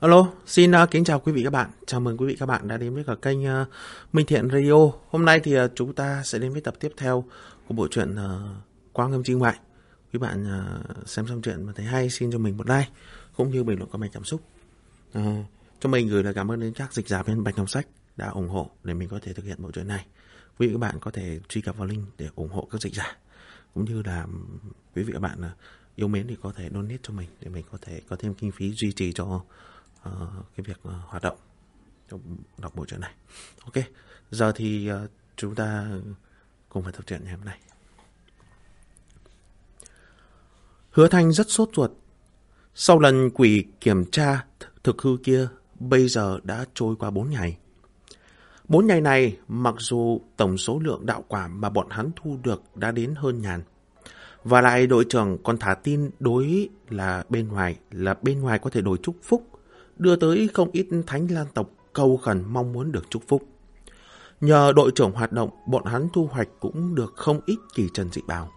Alo, xin uh, kính chào quý vị các bạn. Chào mừng quý vị các bạn đã đến với cả kênh uh, Minh Thiện Radio. Hôm nay thì uh, chúng ta sẽ đến với tập tiếp theo của bộ truyện uh, Quang Âm Trinh Ngoại. Quý bạn uh, xem xong chuyện mà thấy hay xin cho mình một like cũng như bình luận comment cảm xúc. Uh, cho mình gửi lời cảm ơn đến các dịch giả bên Bạch Ngọc Sách đã ủng hộ để mình có thể thực hiện bộ truyện này. Quý vị các bạn có thể truy cập vào link để ủng hộ các dịch giả cũng như là quý vị các bạn uh, yêu mến thì có thể donate cho mình để mình có thể có thêm kinh phí duy trì cho uh, Ờ, cái việc uh, hoạt động trong đọc bộ truyện này. Ok, giờ thì uh, chúng ta cùng phải tập truyện ngày hôm nay. Hứa Thanh rất sốt ruột. Sau lần quỷ kiểm tra thực hư kia, bây giờ đã trôi qua bốn ngày. Bốn ngày này, mặc dù tổng số lượng đạo quả mà bọn hắn thu được đã đến hơn ngàn, và lại đội trưởng còn thả tin đối là bên ngoài, là bên ngoài có thể đổi chúc phúc, đưa tới không ít thánh lan tộc cầu khẩn mong muốn được chúc phúc. Nhờ đội trưởng hoạt động, bọn hắn thu hoạch cũng được không ít kỳ trần dị bào.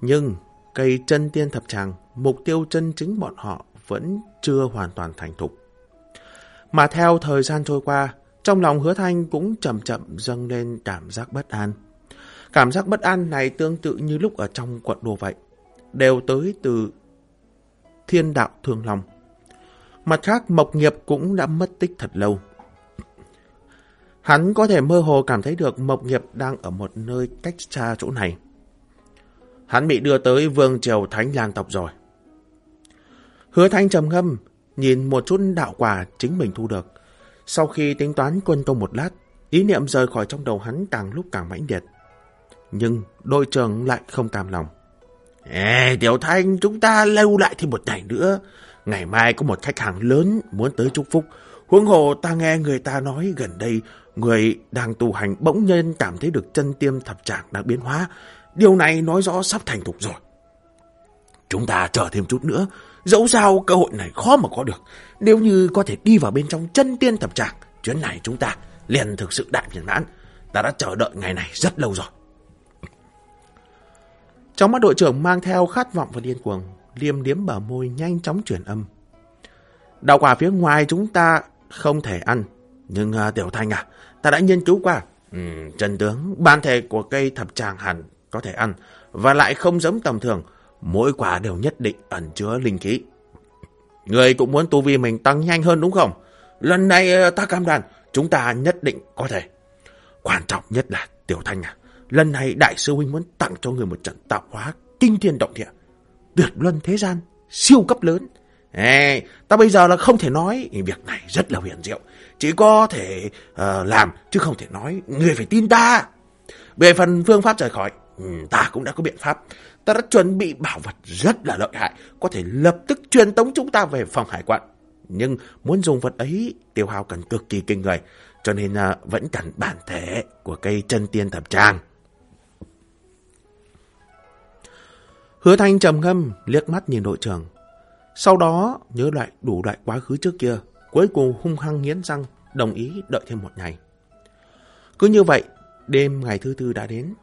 Nhưng cây chân tiên thập tràng, mục tiêu chân chính bọn họ vẫn chưa hoàn toàn thành thục. Mà theo thời gian trôi qua, trong lòng hứa thanh cũng chậm chậm dâng lên cảm giác bất an. Cảm giác bất an này tương tự như lúc ở trong quận đồ vậy, đều tới từ thiên đạo thương lòng. Mặt khác, Mộc Nghiệp cũng đã mất tích thật lâu. Hắn có thể mơ hồ cảm thấy được Mộc Nghiệp đang ở một nơi cách xa chỗ này. Hắn bị đưa tới vương triều Thánh Lan tộc rồi. Hứa Thanh trầm ngâm, nhìn một chút đạo quả chính mình thu được. Sau khi tính toán quân công một lát, ý niệm rời khỏi trong đầu hắn càng lúc càng mãnh liệt. Nhưng đội trưởng lại không cam lòng. Ê, Tiểu Thanh, chúng ta lưu lại thêm một ngày nữa. Ngày mai có một khách hàng lớn muốn tới chúc phúc. Huống hồ ta nghe người ta nói gần đây người đang tu hành bỗng nhiên cảm thấy được chân tiêm thập trạng đang biến hóa. Điều này nói rõ sắp thành thục rồi. Chúng ta chờ thêm chút nữa. Dẫu sao cơ hội này khó mà có được. Nếu như có thể đi vào bên trong chân tiên thập trạng, chuyến này chúng ta liền thực sự đại viên mãn. Ta đã chờ đợi ngày này rất lâu rồi. Trong mắt đội trưởng mang theo khát vọng và điên cuồng, liêm điếm bờ môi nhanh chóng chuyển âm. Đậu quả phía ngoài chúng ta không thể ăn, nhưng uh, Tiểu Thanh à, ta đã nghiên cứu qua. Ừ, trần tướng, bản thể của cây thập tràng hẳn có thể ăn, và lại không giống tầm thường, mỗi quả đều nhất định ẩn chứa linh khí. Người cũng muốn tu vi mình tăng nhanh hơn đúng không? Lần này ờ, ta cam đoan, chúng ta nhất định có thể. Quan trọng nhất là Tiểu Thanh à, lần này Đại sư Huynh muốn tặng cho người một trận tạo hóa kinh thiên động địa. Tuyệt luân thế gian, siêu cấp lớn. Ê, ta bây giờ là không thể nói, việc này rất là huyền diệu. Chỉ có thể uh, làm, chứ không thể nói, người phải tin ta. Về phần phương pháp rời khỏi, ừ, ta cũng đã có biện pháp. Ta đã chuẩn bị bảo vật rất là lợi hại, có thể lập tức truyền tống chúng ta về phòng hải quan. Nhưng muốn dùng vật ấy, tiêu hao cần cực kỳ kinh người, cho nên uh, vẫn cần bản thể của cây chân tiên thập trang. Hứa Thanh trầm ngâm, liếc mắt nhìn đội trưởng. Sau đó nhớ lại đủ loại quá khứ trước kia, cuối cùng hung hăng nghiến răng, đồng ý đợi thêm một ngày. Cứ như vậy, đêm ngày thứ tư đã đến.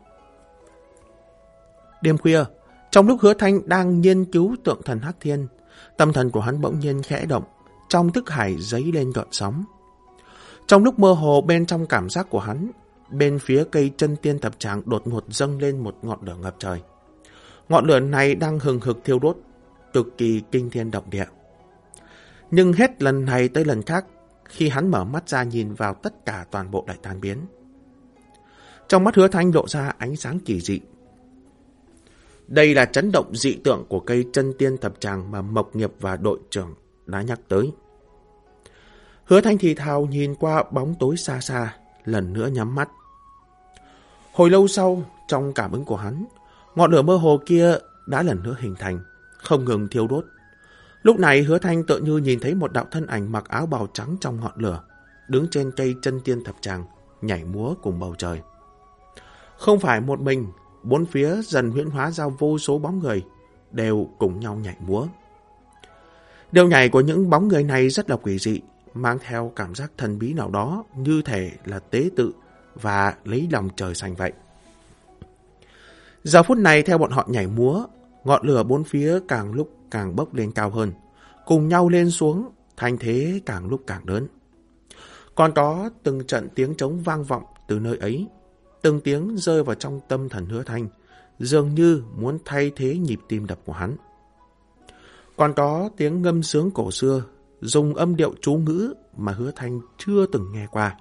Đêm khuya, trong lúc hứa thanh đang nghiên cứu tượng thần Hắc Thiên, tâm thần của hắn bỗng nhiên khẽ động, trong thức hải giấy lên gợn sóng. Trong lúc mơ hồ bên trong cảm giác của hắn, bên phía cây chân tiên thập tràng đột ngột dâng lên một ngọn lửa ngập trời. Ngọn lửa này đang hừng hực thiêu đốt, cực kỳ kinh thiên động địa. Nhưng hết lần này tới lần khác, khi hắn mở mắt ra nhìn vào tất cả toàn bộ đại tan biến. Trong mắt hứa thanh lộ ra ánh sáng kỳ dị. Đây là chấn động dị tượng của cây chân tiên thập tràng mà Mộc Nghiệp và đội trưởng đã nhắc tới. Hứa thanh thì thào nhìn qua bóng tối xa xa, lần nữa nhắm mắt. Hồi lâu sau, trong cảm ứng của hắn, ngọn lửa mơ hồ kia đã lần nữa hình thành, không ngừng thiêu đốt. Lúc này hứa thanh tự như nhìn thấy một đạo thân ảnh mặc áo bào trắng trong ngọn lửa, đứng trên cây chân tiên thập tràng, nhảy múa cùng bầu trời. Không phải một mình, bốn phía dần huyễn hóa ra vô số bóng người, đều cùng nhau nhảy múa. Điều nhảy của những bóng người này rất là quỷ dị, mang theo cảm giác thần bí nào đó như thể là tế tự và lấy lòng trời xanh vậy. Giờ phút này theo bọn họ nhảy múa, ngọn lửa bốn phía càng lúc càng bốc lên cao hơn, cùng nhau lên xuống, thanh thế càng lúc càng lớn. Còn có từng trận tiếng trống vang vọng từ nơi ấy, từng tiếng rơi vào trong tâm thần hứa thanh, dường như muốn thay thế nhịp tim đập của hắn. Còn có tiếng ngâm sướng cổ xưa, dùng âm điệu chú ngữ mà hứa thanh chưa từng nghe qua,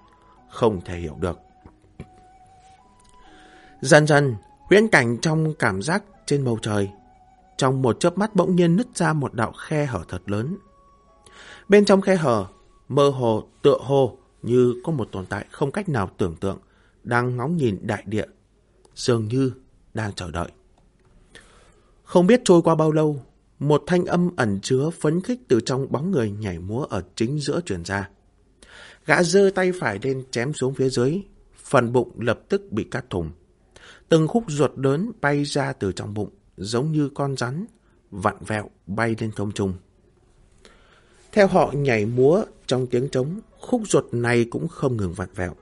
không thể hiểu được. Dần dần, huyễn cảnh trong cảm giác trên bầu trời, trong một chớp mắt bỗng nhiên nứt ra một đạo khe hở thật lớn. Bên trong khe hở, mơ hồ, tựa hồ như có một tồn tại không cách nào tưởng tượng, đang ngóng nhìn đại địa, dường như đang chờ đợi. Không biết trôi qua bao lâu, một thanh âm ẩn chứa phấn khích từ trong bóng người nhảy múa ở chính giữa truyền ra. Gã giơ tay phải lên chém xuống phía dưới, phần bụng lập tức bị cắt thủng. Từng khúc ruột lớn bay ra từ trong bụng, giống như con rắn, vặn vẹo bay lên không trung. Theo họ nhảy múa trong tiếng trống, khúc ruột này cũng không ngừng vặn vẹo.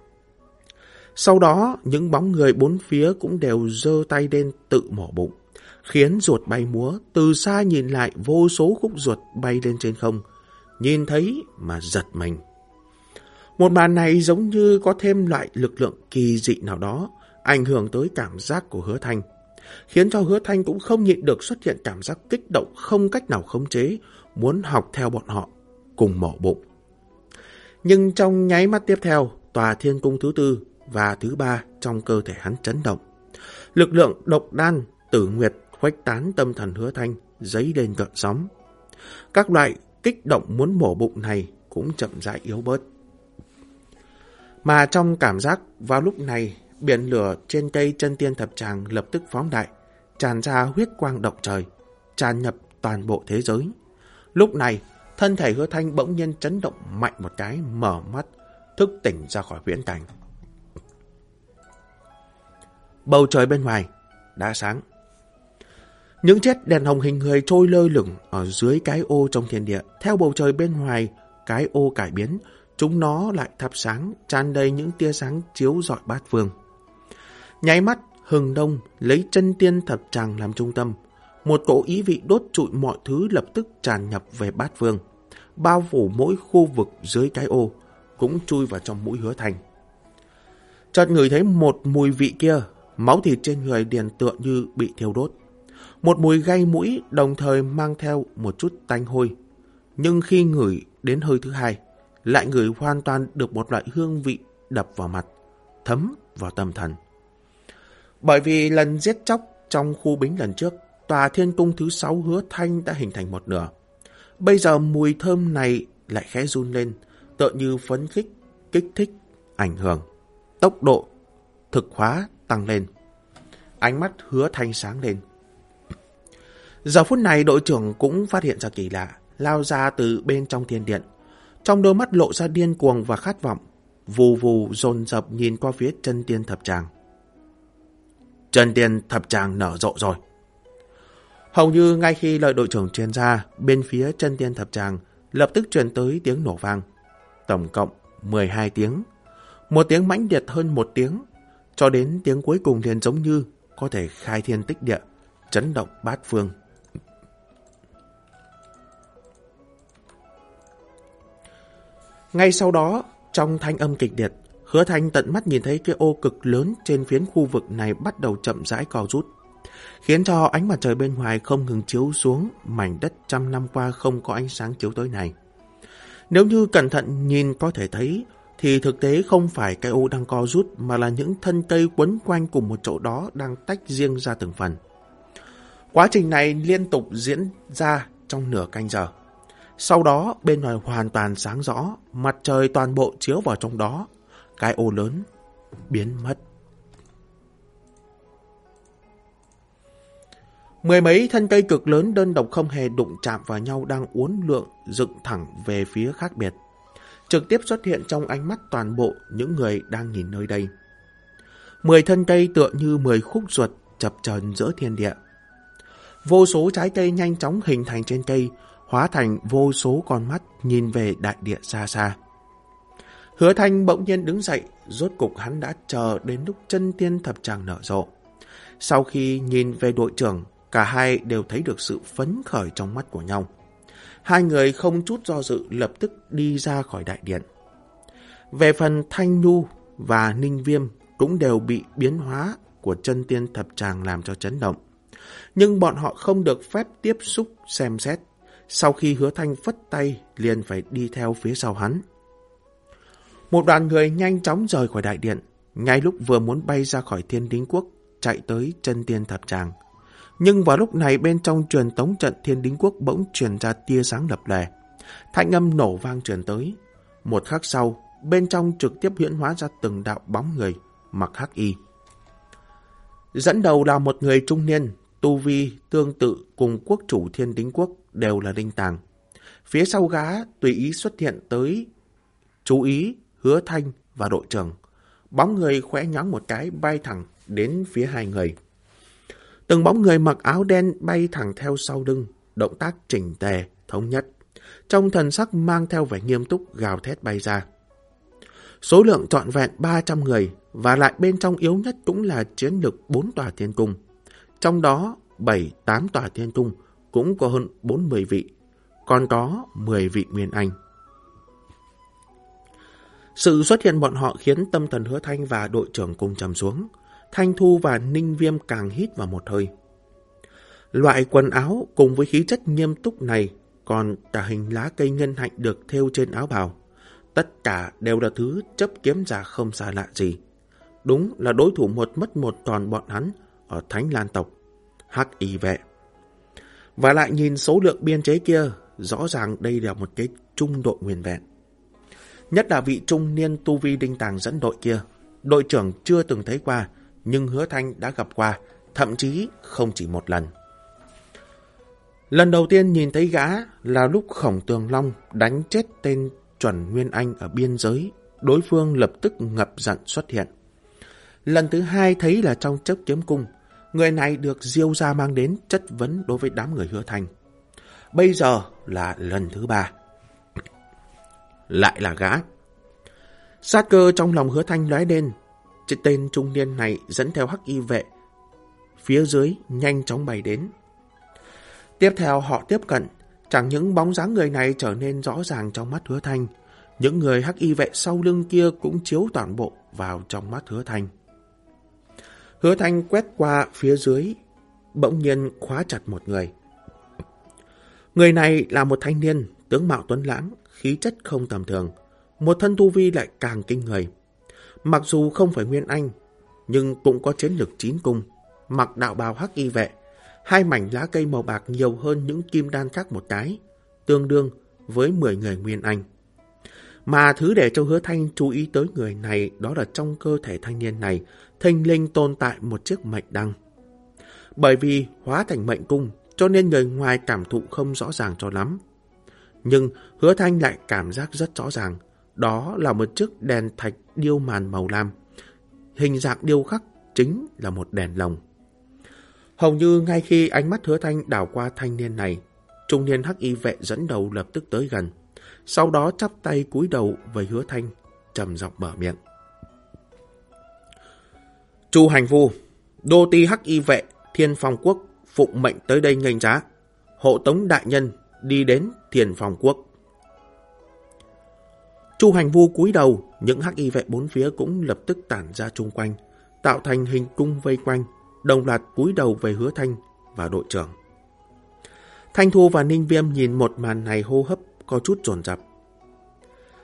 Sau đó, những bóng người bốn phía cũng đều giơ tay lên tự mỏ bụng, khiến ruột bay múa, từ xa nhìn lại vô số khúc ruột bay lên trên không, nhìn thấy mà giật mình. Một màn này giống như có thêm loại lực lượng kỳ dị nào đó, ảnh hưởng tới cảm giác của hứa thanh, khiến cho hứa thanh cũng không nhịn được xuất hiện cảm giác kích động không cách nào khống chế, muốn học theo bọn họ, cùng mổ bụng. Nhưng trong nháy mắt tiếp theo, tòa thiên cung thứ tư và thứ ba trong cơ thể hắn chấn động. Lực lượng độc đan, tử nguyệt, khuếch tán tâm thần hứa thanh, giấy lên gợn sóng. Các loại kích động muốn mổ bụng này cũng chậm rãi yếu bớt. Mà trong cảm giác vào lúc này, biển lửa trên cây chân tiên thập tràng lập tức phóng đại, tràn ra huyết quang động trời, tràn nhập toàn bộ thế giới. Lúc này, thân thể hứa thanh bỗng nhiên chấn động mạnh một cái, mở mắt, thức tỉnh ra khỏi viễn cảnh. Bầu trời bên ngoài đã sáng. Những chiếc đèn hồng hình người trôi lơ lửng ở dưới cái ô trong thiên địa. Theo bầu trời bên ngoài, cái ô cải biến, chúng nó lại thắp sáng, tràn đầy những tia sáng chiếu rọi bát phương. Nháy mắt, hừng đông lấy chân tiên thập tràng làm trung tâm. Một cỗ ý vị đốt trụi mọi thứ lập tức tràn nhập về bát vương bao phủ mỗi khu vực dưới cái ô, cũng chui vào trong mũi hứa thành. Chợt người thấy một mùi vị kia, máu thịt trên người điền tựa như bị thiêu đốt. Một mùi gây mũi đồng thời mang theo một chút tanh hôi. Nhưng khi ngửi đến hơi thứ hai, lại ngửi hoàn toàn được một loại hương vị đập vào mặt, thấm vào tâm thần. Bởi vì lần giết chóc trong khu bính lần trước, tòa thiên cung thứ sáu hứa thanh đã hình thành một nửa. Bây giờ mùi thơm này lại khẽ run lên, tựa như phấn khích, kích thích, ảnh hưởng. Tốc độ, thực hóa tăng lên. Ánh mắt hứa thanh sáng lên. Giờ phút này đội trưởng cũng phát hiện ra kỳ lạ, lao ra từ bên trong thiên điện. Trong đôi mắt lộ ra điên cuồng và khát vọng, vù vù dồn dập nhìn qua phía chân tiên thập tràng. Chân tiên thập tràng nở rộ rồi. Hầu như ngay khi lời đội trưởng truyền ra, bên phía chân tiên thập tràng lập tức truyền tới tiếng nổ vang. Tổng cộng 12 tiếng. Một tiếng mãnh liệt hơn một tiếng, cho đến tiếng cuối cùng liền giống như có thể khai thiên tích địa, chấn động bát phương. Ngay sau đó, trong thanh âm kịch liệt, hứa thanh tận mắt nhìn thấy cái ô cực lớn trên phiến khu vực này bắt đầu chậm rãi co rút, khiến cho ánh mặt trời bên ngoài không ngừng chiếu xuống mảnh đất trăm năm qua không có ánh sáng chiếu tới này. Nếu như cẩn thận nhìn có thể thấy, thì thực tế không phải cái ô đang co rút mà là những thân cây quấn quanh cùng một chỗ đó đang tách riêng ra từng phần. Quá trình này liên tục diễn ra trong nửa canh giờ. Sau đó, bên ngoài hoàn toàn sáng rõ, mặt trời toàn bộ chiếu vào trong đó. Cái ô lớn biến mất. Mười mấy thân cây cực lớn đơn độc không hề đụng chạm vào nhau đang uốn lượn dựng thẳng về phía khác biệt. Trực tiếp xuất hiện trong ánh mắt toàn bộ những người đang nhìn nơi đây. Mười thân cây tựa như mười khúc ruột chập chờn giữa thiên địa. Vô số trái cây nhanh chóng hình thành trên cây, hóa thành vô số con mắt nhìn về đại địa xa xa. Hứa Thanh bỗng nhiên đứng dậy, rốt cục hắn đã chờ đến lúc chân tiên thập tràng nở rộ. Sau khi nhìn về đội trưởng, cả hai đều thấy được sự phấn khởi trong mắt của nhau. Hai người không chút do dự lập tức đi ra khỏi đại điện. Về phần Thanh Nhu và Ninh Viêm cũng đều bị biến hóa của chân tiên thập tràng làm cho chấn động. Nhưng bọn họ không được phép tiếp xúc xem xét. Sau khi hứa thanh phất tay, liền phải đi theo phía sau hắn. Một đoàn người nhanh chóng rời khỏi đại điện, ngay lúc vừa muốn bay ra khỏi thiên đính quốc, chạy tới chân tiên thập tràng. Nhưng vào lúc này bên trong truyền tống trận thiên đính quốc bỗng truyền ra tia sáng lập lè. Thanh âm nổ vang truyền tới. Một khắc sau, bên trong trực tiếp huyễn hóa ra từng đạo bóng người, mặc hắc y. Dẫn đầu là một người trung niên, tu vi tương tự cùng quốc chủ thiên đính quốc đều là đinh tàng. Phía sau gá tùy ý xuất hiện tới chú ý, hứa thanh và đội trưởng. Bóng người khẽ nhóng một cái bay thẳng đến phía hai người. Từng bóng người mặc áo đen bay thẳng theo sau lưng, động tác chỉnh tề, thống nhất. Trong thần sắc mang theo vẻ nghiêm túc gào thét bay ra. Số lượng trọn vẹn 300 người và lại bên trong yếu nhất cũng là chiến lực 4 tòa thiên cung. Trong đó 7-8 tòa thiên cung cũng có hơn 40 vị, còn có 10 vị Nguyên Anh. Sự xuất hiện bọn họ khiến tâm thần hứa thanh và đội trưởng cùng trầm xuống. Thanh Thu và Ninh Viêm càng hít vào một hơi. Loại quần áo cùng với khí chất nghiêm túc này còn cả hình lá cây ngân hạnh được thêu trên áo bào. Tất cả đều là thứ chấp kiếm giả không xa lạ gì. Đúng là đối thủ một mất một toàn bọn hắn ở Thánh Lan tộc, hắc y vệ. Và lại nhìn số lượng biên chế kia, rõ ràng đây là một cái trung đội nguyên vẹn. Nhất là vị trung niên tu vi đinh tàng dẫn đội kia, đội trưởng chưa từng thấy qua, nhưng hứa thanh đã gặp qua, thậm chí không chỉ một lần. Lần đầu tiên nhìn thấy gã là lúc khổng tường long đánh chết tên chuẩn Nguyên Anh ở biên giới, đối phương lập tức ngập giận xuất hiện. Lần thứ hai thấy là trong chấp kiếm cung, người này được Diêu ra mang đến chất vấn đối với đám người hứa thanh Bây giờ là lần thứ ba. Lại là gã. Sát cơ trong lòng hứa thanh lóe lên, tên trung niên này dẫn theo hắc y vệ. Phía dưới nhanh chóng bay đến. Tiếp theo họ tiếp cận, chẳng những bóng dáng người này trở nên rõ ràng trong mắt hứa thanh, những người hắc y vệ sau lưng kia cũng chiếu toàn bộ vào trong mắt hứa thanh. Hứa thanh quét qua phía dưới, bỗng nhiên khóa chặt một người. Người này là một thanh niên, tướng mạo tuấn lãng, khí chất không tầm thường, một thân tu vi lại càng kinh người. Mặc dù không phải Nguyên Anh, nhưng cũng có chiến lực chín cung, mặc đạo bào hắc y vệ, hai mảnh lá cây màu bạc nhiều hơn những kim đan khác một cái, tương đương với 10 người Nguyên Anh. Mà thứ để cho hứa thanh chú ý tới người này đó là trong cơ thể thanh niên này thanh linh tồn tại một chiếc mệnh đăng. Bởi vì hóa thành mệnh cung cho nên người ngoài cảm thụ không rõ ràng cho lắm. Nhưng hứa thanh lại cảm giác rất rõ ràng. Đó là một chiếc đèn thạch điêu màn màu lam. Hình dạng điêu khắc chính là một đèn lồng. Hầu như ngay khi ánh mắt hứa thanh đảo qua thanh niên này, trung niên hắc y vệ dẫn đầu lập tức tới gần. Sau đó chắp tay cúi đầu với hứa thanh, trầm giọng mở miệng. Chu hành Phu đô ti hắc y vệ, thiên phong quốc, phụng mệnh tới đây nghênh giá. Hộ tống đại nhân đi đến thiền phong quốc. Chu hành vu cúi đầu, những hắc y vệ bốn phía cũng lập tức tản ra chung quanh, tạo thành hình cung vây quanh, đồng loạt cúi đầu về hứa thanh và đội trưởng. Thanh Thu và Ninh Viêm nhìn một màn này hô hấp có chút dồn dập.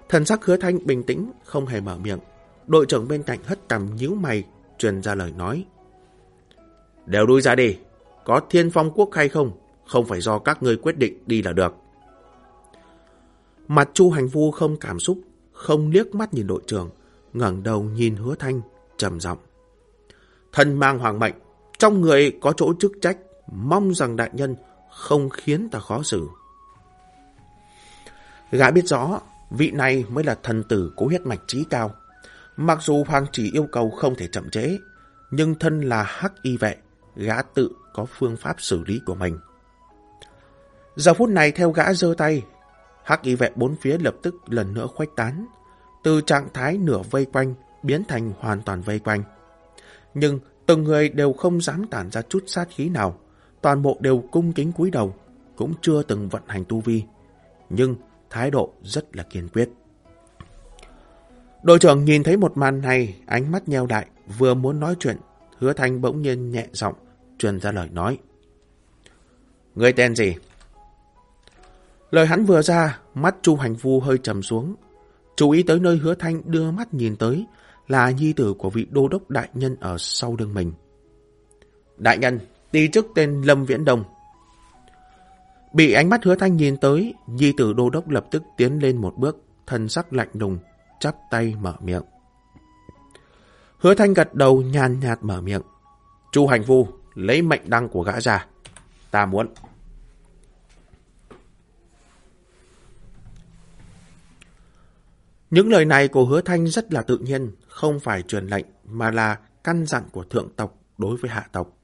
Thần sắc hứa thanh bình tĩnh, không hề mở miệng. Đội trưởng bên cạnh hất tầm nhíu mày, truyền ra lời nói. Đều đuôi ra đi, có thiên phong quốc hay không, không phải do các ngươi quyết định đi là được. Mặt Chu Hành Vu không cảm xúc, không liếc mắt nhìn đội trưởng, ngẩng đầu nhìn hứa thanh, trầm giọng. Thân mang hoàng mệnh, trong người có chỗ chức trách, mong rằng đại nhân không khiến ta khó xử. Gã biết rõ, vị này mới là thần tử cố huyết mạch trí cao. Mặc dù hoàng chỉ yêu cầu không thể chậm chế, nhưng thân là hắc y vệ, gã tự có phương pháp xử lý của mình. Giờ phút này theo gã giơ tay, hắc y vệ bốn phía lập tức lần nữa khuếch tán, từ trạng thái nửa vây quanh biến thành hoàn toàn vây quanh. Nhưng từng người đều không dám tản ra chút sát khí nào, toàn bộ đều cung kính cúi đầu, cũng chưa từng vận hành tu vi, nhưng thái độ rất là kiên quyết. Đội trưởng nhìn thấy một màn này, ánh mắt nheo đại vừa muốn nói chuyện, hứa thanh bỗng nhiên nhẹ giọng truyền ra lời nói. Người tên gì? Lời hắn vừa ra, mắt Chu Hành Phu hơi trầm xuống. Chú ý tới nơi hứa thanh đưa mắt nhìn tới là nhi tử của vị đô đốc đại nhân ở sau lưng mình. Đại nhân, ti chức tên Lâm Viễn Đông. Bị ánh mắt hứa thanh nhìn tới, nhi tử đô đốc lập tức tiến lên một bước, thân sắc lạnh lùng, chắp tay mở miệng. Hứa thanh gật đầu nhàn nhạt mở miệng. Chu hành phu, lấy mệnh đăng của gã ra. Ta muốn. Những lời này của hứa thanh rất là tự nhiên, không phải truyền lệnh, mà là căn dặn của thượng tộc đối với hạ tộc.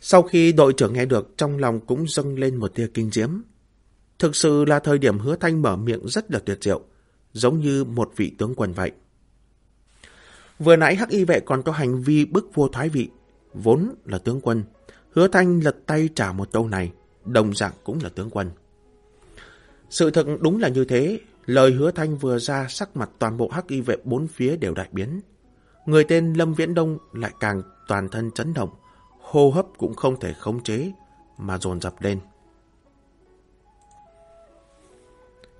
Sau khi đội trưởng nghe được, trong lòng cũng dâng lên một tia kinh diễm. Thực sự là thời điểm hứa thanh mở miệng rất là tuyệt diệu, giống như một vị tướng quân vậy. Vừa nãy hắc y vệ còn có hành vi bức vua thoái vị, vốn là tướng quân. Hứa thanh lật tay trả một câu này, đồng dạng cũng là tướng quân. Sự thật đúng là như thế, lời hứa thanh vừa ra sắc mặt toàn bộ hắc y vệ bốn phía đều đại biến. Người tên Lâm Viễn Đông lại càng toàn thân chấn động, hô hấp cũng không thể khống chế, mà dồn dập lên.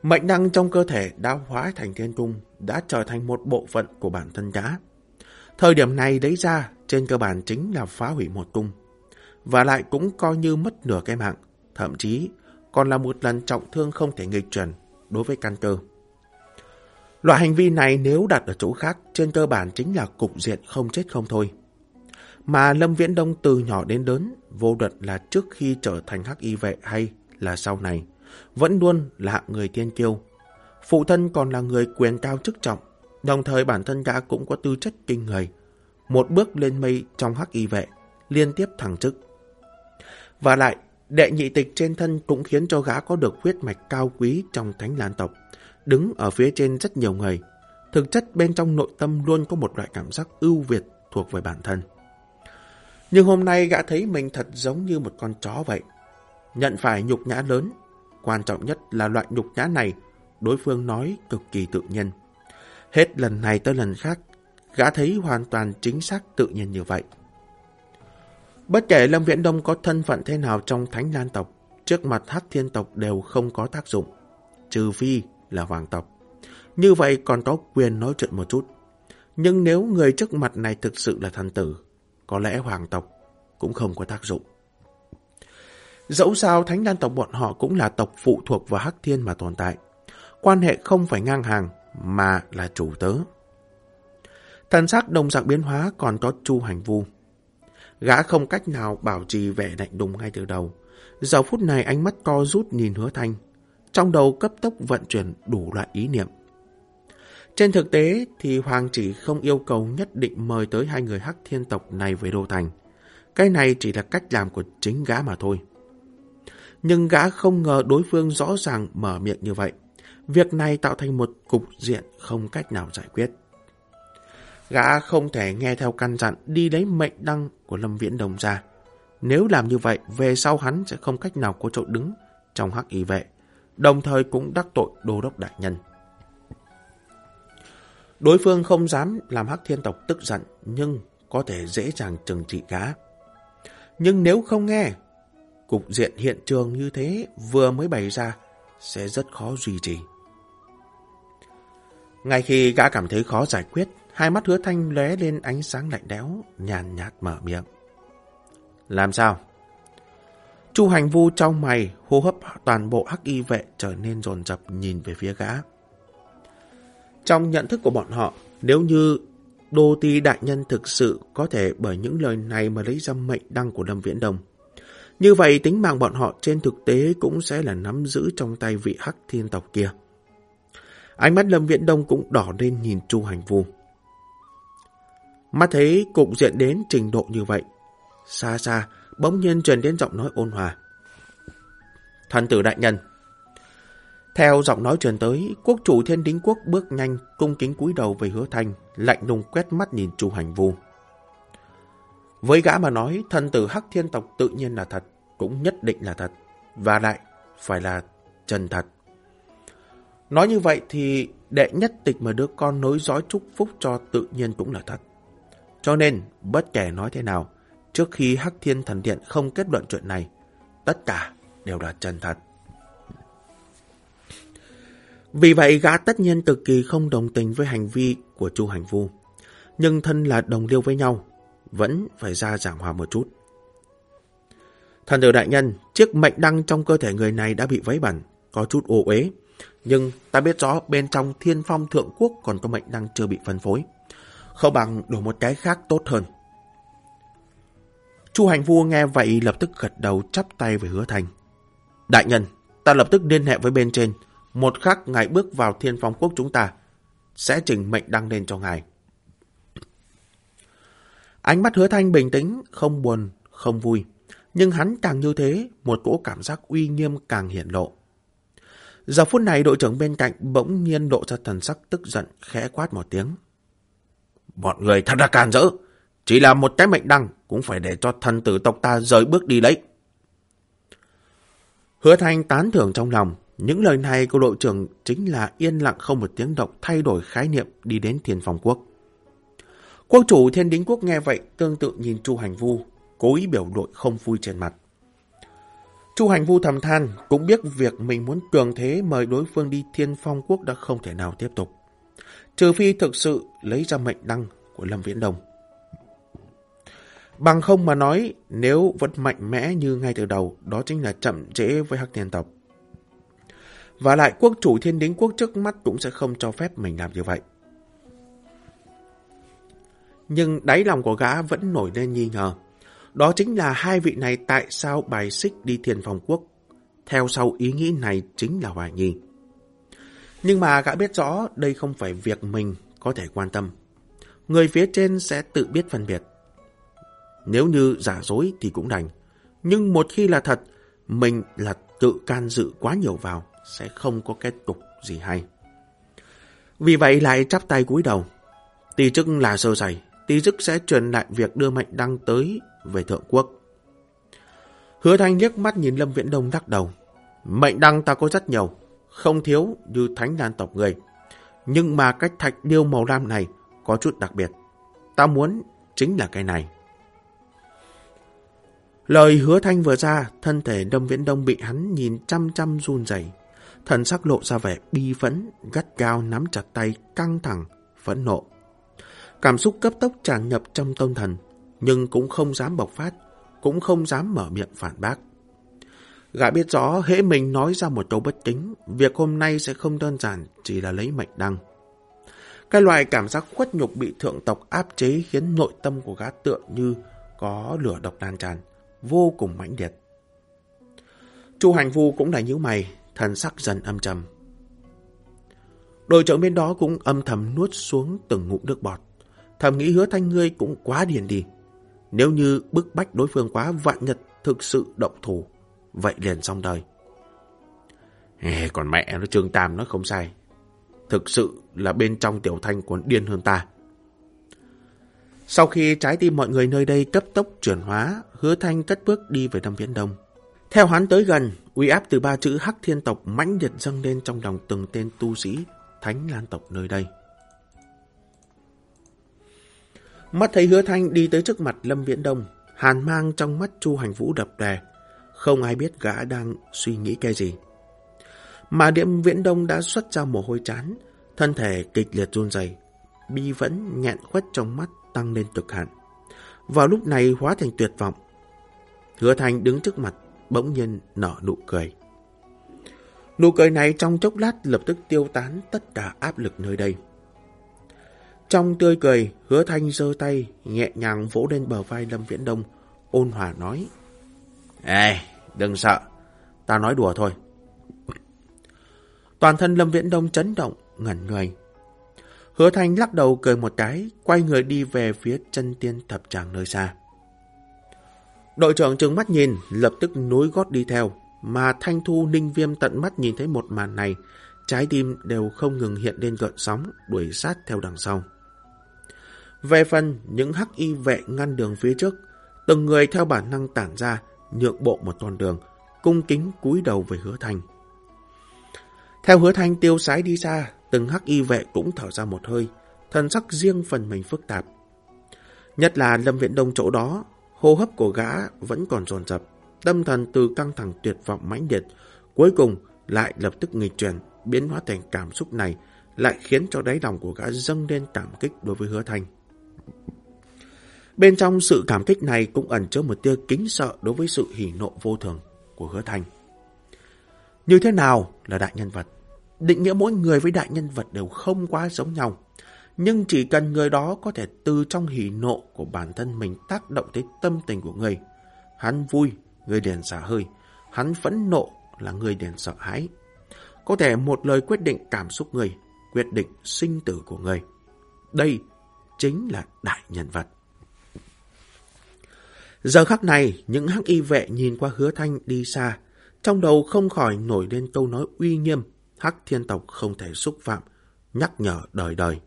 Mệnh năng trong cơ thể đã hóa thành thiên cung, đã trở thành một bộ phận của bản thân gã. Thời điểm này đấy ra, trên cơ bản chính là phá hủy một cung. Và lại cũng coi như mất nửa cái mạng, thậm chí còn là một lần trọng thương không thể nghịch chuyển đối với căn cơ. Loại hành vi này nếu đặt ở chỗ khác, trên cơ bản chính là cục diện không chết không thôi. Mà Lâm Viễn Đông từ nhỏ đến lớn, vô luận là trước khi trở thành hắc y vệ hay là sau này, vẫn luôn là hạng người tiên kiêu. Phụ thân còn là người quyền cao chức trọng, đồng thời bản thân gã cũng có tư chất kinh người. Một bước lên mây trong hắc y vệ, liên tiếp thẳng chức. Và lại, đệ nhị tịch trên thân cũng khiến cho gã có được huyết mạch cao quý trong thánh lan tộc, đứng ở phía trên rất nhiều người. Thực chất bên trong nội tâm luôn có một loại cảm giác ưu việt thuộc về bản thân. Nhưng hôm nay gã thấy mình thật giống như một con chó vậy. Nhận phải nhục nhã lớn, Quan trọng nhất là loại nhục nhã này, đối phương nói cực kỳ tự nhiên. Hết lần này tới lần khác, gã thấy hoàn toàn chính xác tự nhiên như vậy. Bất kể Lâm Viễn Đông có thân phận thế nào trong Thánh Lan tộc, trước mặt Hắc Thiên tộc đều không có tác dụng, trừ phi là hoàng tộc. Như vậy còn có quyền nói chuyện một chút. Nhưng nếu người trước mặt này thực sự là thần tử, có lẽ hoàng tộc cũng không có tác dụng. Dẫu sao Thánh Lan tộc bọn họ cũng là tộc phụ thuộc vào Hắc Thiên mà tồn tại. Quan hệ không phải ngang hàng, mà là chủ tớ. Thần sắc đồng dạng biến hóa còn có chu hành vu. Gã không cách nào bảo trì vẻ lạnh đùng ngay từ đầu. Giờ phút này ánh mắt co rút nhìn hứa thanh. Trong đầu cấp tốc vận chuyển đủ loại ý niệm. Trên thực tế thì Hoàng chỉ không yêu cầu nhất định mời tới hai người hắc thiên tộc này về Đô Thành. Cái này chỉ là cách làm của chính gã mà thôi nhưng gã không ngờ đối phương rõ ràng mở miệng như vậy. Việc này tạo thành một cục diện không cách nào giải quyết. Gã không thể nghe theo căn dặn đi lấy mệnh đăng của Lâm Viễn Đồng ra. Nếu làm như vậy, về sau hắn sẽ không cách nào có chỗ đứng trong hắc y vệ, đồng thời cũng đắc tội đô đốc đại nhân. Đối phương không dám làm hắc thiên tộc tức giận, nhưng có thể dễ dàng trừng trị gã. Nhưng nếu không nghe, Cục diện hiện trường như thế vừa mới bày ra sẽ rất khó duy trì. Ngay khi gã cảm thấy khó giải quyết, hai mắt hứa thanh lóe lên ánh sáng lạnh đéo, nhàn nhạt mở miệng. Làm sao? Chu hành vu trong mày, hô hấp toàn bộ hắc y vệ trở nên dồn dập nhìn về phía gã. Trong nhận thức của bọn họ, nếu như đô ti đại nhân thực sự có thể bởi những lời này mà lấy ra mệnh đăng của Lâm Viễn Đông, như vậy tính mạng bọn họ trên thực tế cũng sẽ là nắm giữ trong tay vị hắc thiên tộc kia. Ánh mắt Lâm Viễn Đông cũng đỏ lên nhìn Chu Hành Vu. Mắt thấy cục diện đến trình độ như vậy. Xa xa, bỗng nhiên truyền đến giọng nói ôn hòa. Thần tử đại nhân. Theo giọng nói truyền tới, quốc chủ thiên đính quốc bước nhanh, cung kính cúi đầu về hứa thanh, lạnh lùng quét mắt nhìn Chu Hành Vu. Với gã mà nói, thần tử Hắc Thiên Tộc tự nhiên là thật, cũng nhất định là thật. và lại phải là chân thật. Nói như vậy thì đệ nhất tịch mà đứa con nối dõi chúc phúc cho tự nhiên cũng là thật. Cho nên, bất kể nói thế nào, trước khi Hắc Thiên Thần Điện không kết luận chuyện này, tất cả đều là chân thật. Vì vậy, gã tất nhiên cực kỳ không đồng tình với hành vi của Chu Hành Vu. Nhưng thân là đồng liêu với nhau, vẫn phải ra giảng hòa một chút. Thần tử đại nhân, chiếc mệnh đăng trong cơ thể người này đã bị vấy bẩn, có chút ô uế. Nhưng ta biết rõ bên trong thiên phong thượng quốc còn có mệnh đăng chưa bị phân phối. Không bằng đổi một cái khác tốt hơn. Chu hành vua nghe vậy lập tức gật đầu chắp tay về hứa thành. Đại nhân, ta lập tức liên hệ với bên trên. Một khắc ngài bước vào thiên phong quốc chúng ta, sẽ trình mệnh đăng lên cho ngài. Ánh mắt hứa thanh bình tĩnh, không buồn, không vui. Nhưng hắn càng như thế, một cỗ cảm giác uy nghiêm càng hiện lộ. Giờ phút này đội trưởng bên cạnh bỗng nhiên lộ ra thần sắc tức giận, khẽ quát một tiếng. Bọn người thật là càn rỡ, chỉ là một cái mệnh đăng cũng phải để cho thần tử tộc ta rời bước đi đấy. Hứa thanh tán thưởng trong lòng, những lời này của đội trưởng chính là yên lặng không một tiếng động thay đổi khái niệm đi đến thiên phòng quốc. Quốc chủ thiên đính quốc nghe vậy tương tự nhìn Chu Hành Vu, cố ý biểu đội không vui trên mặt. Chu Hành Vu thầm than, cũng biết việc mình muốn cường thế mời đối phương đi thiên phong quốc đã không thể nào tiếp tục. Trừ phi thực sự lấy ra mệnh đăng của Lâm Viễn Đông. Bằng không mà nói, nếu vẫn mạnh mẽ như ngay từ đầu, đó chính là chậm trễ với Hắc Thiên tộc. Và lại quốc chủ thiên đính quốc trước mắt cũng sẽ không cho phép mình làm như vậy. Nhưng đáy lòng của gã vẫn nổi lên nghi ngờ. Đó chính là hai vị này tại sao bài xích đi thiền phòng quốc. Theo sau ý nghĩ này chính là hoài nghi. Nhưng mà gã biết rõ đây không phải việc mình có thể quan tâm. Người phía trên sẽ tự biết phân biệt. Nếu như giả dối thì cũng đành. Nhưng một khi là thật, mình là tự can dự quá nhiều vào, sẽ không có kết cục gì hay. Vì vậy lại chắp tay cúi đầu. Tì chức là sơ sẩy, tì chức sẽ truyền lại việc đưa mệnh đăng tới về thượng quốc. Hứa thanh liếc mắt nhìn Lâm Viễn Đông đắc đầu. Mệnh đăng ta có rất nhiều, không thiếu như thánh đàn tộc người. Nhưng mà cách thạch điêu màu lam này có chút đặc biệt. Ta muốn chính là cái này. Lời hứa thanh vừa ra, thân thể đông Viễn Đông bị hắn nhìn chăm chăm run rẩy, thần sắc lộ ra vẻ bi phẫn, gắt gao nắm chặt tay, căng thẳng, phẫn nộ. Cảm xúc cấp tốc tràn nhập trong tâm thần, nhưng cũng không dám bộc phát, cũng không dám mở miệng phản bác. Gã biết rõ hễ mình nói ra một câu bất kính, việc hôm nay sẽ không đơn giản chỉ là lấy mệnh đăng. Cái loại cảm giác khuất nhục bị thượng tộc áp chế khiến nội tâm của gã tựa như có lửa độc lan tràn, vô cùng mãnh liệt. Chu hành vu cũng là nhíu mày, thần sắc dần âm trầm. Đội trưởng bên đó cũng âm thầm nuốt xuống từng ngụm nước bọt. Thầm nghĩ hứa thanh ngươi cũng quá điền đi. Nếu như bức bách đối phương quá vạn nhật thực sự động thủ, vậy liền xong đời. Ê, còn mẹ nó Trương Tam nó không sai. Thực sự là bên trong tiểu thanh còn điên hơn ta. Sau khi trái tim mọi người nơi đây cấp tốc chuyển hóa, hứa thanh cất bước đi về Nam Viễn Đông. Theo hắn tới gần, uy áp từ ba chữ Hắc Thiên tộc mãnh liệt dâng lên trong lòng từng tên tu sĩ Thánh Lan tộc nơi đây. Mắt thấy hứa thanh đi tới trước mặt Lâm Viễn Đông, hàn mang trong mắt Chu Hành Vũ đập đè. Không ai biết gã đang suy nghĩ cái gì. Mà điểm Viễn Đông đã xuất ra mồ hôi chán, thân thể kịch liệt run rẩy, bi vẫn nghẹn khuất trong mắt tăng lên cực hạn. Vào lúc này hóa thành tuyệt vọng. Hứa thanh đứng trước mặt, bỗng nhiên nở nụ cười. Nụ cười này trong chốc lát lập tức tiêu tán tất cả áp lực nơi đây. Trong tươi cười, hứa thanh giơ tay, nhẹ nhàng vỗ lên bờ vai Lâm Viễn Đông, ôn hòa nói. Ê, đừng sợ, ta nói đùa thôi. Toàn thân Lâm Viễn Đông chấn động, ngẩn người. Hứa thanh lắc đầu cười một cái, quay người đi về phía chân tiên thập tràng nơi xa. Đội trưởng trừng mắt nhìn, lập tức nối gót đi theo, mà Thanh Thu Ninh Viêm tận mắt nhìn thấy một màn này, trái tim đều không ngừng hiện lên gợn sóng, đuổi sát theo đằng sau. Về phần những hắc y vệ ngăn đường phía trước, từng người theo bản năng tản ra, nhượng bộ một con đường, cung kính cúi đầu về hứa thanh. Theo hứa thanh tiêu sái đi xa, từng hắc y vệ cũng thở ra một hơi, thần sắc riêng phần mình phức tạp. Nhất là Lâm Viễn Đông chỗ đó, hô hấp của gã vẫn còn dồn dập, tâm thần từ căng thẳng tuyệt vọng mãnh liệt, cuối cùng lại lập tức nghịch chuyển, biến hóa thành cảm xúc này, lại khiến cho đáy lòng của gã dâng lên cảm kích đối với hứa thanh. Bên trong sự cảm kích này cũng ẩn chứa một tia kính sợ đối với sự hỉ nộ vô thường của hứa thanh. Như thế nào là đại nhân vật? Định nghĩa mỗi người với đại nhân vật đều không quá giống nhau. Nhưng chỉ cần người đó có thể từ trong hỉ nộ của bản thân mình tác động tới tâm tình của người. Hắn vui, người liền xả hơi. Hắn phẫn nộ là người liền sợ hãi. Có thể một lời quyết định cảm xúc người, quyết định sinh tử của người. Đây chính là đại nhân vật. Giờ khắc này, những hắc y vệ nhìn qua hứa thanh đi xa, trong đầu không khỏi nổi lên câu nói uy nghiêm, hắc thiên tộc không thể xúc phạm, nhắc nhở đời đời.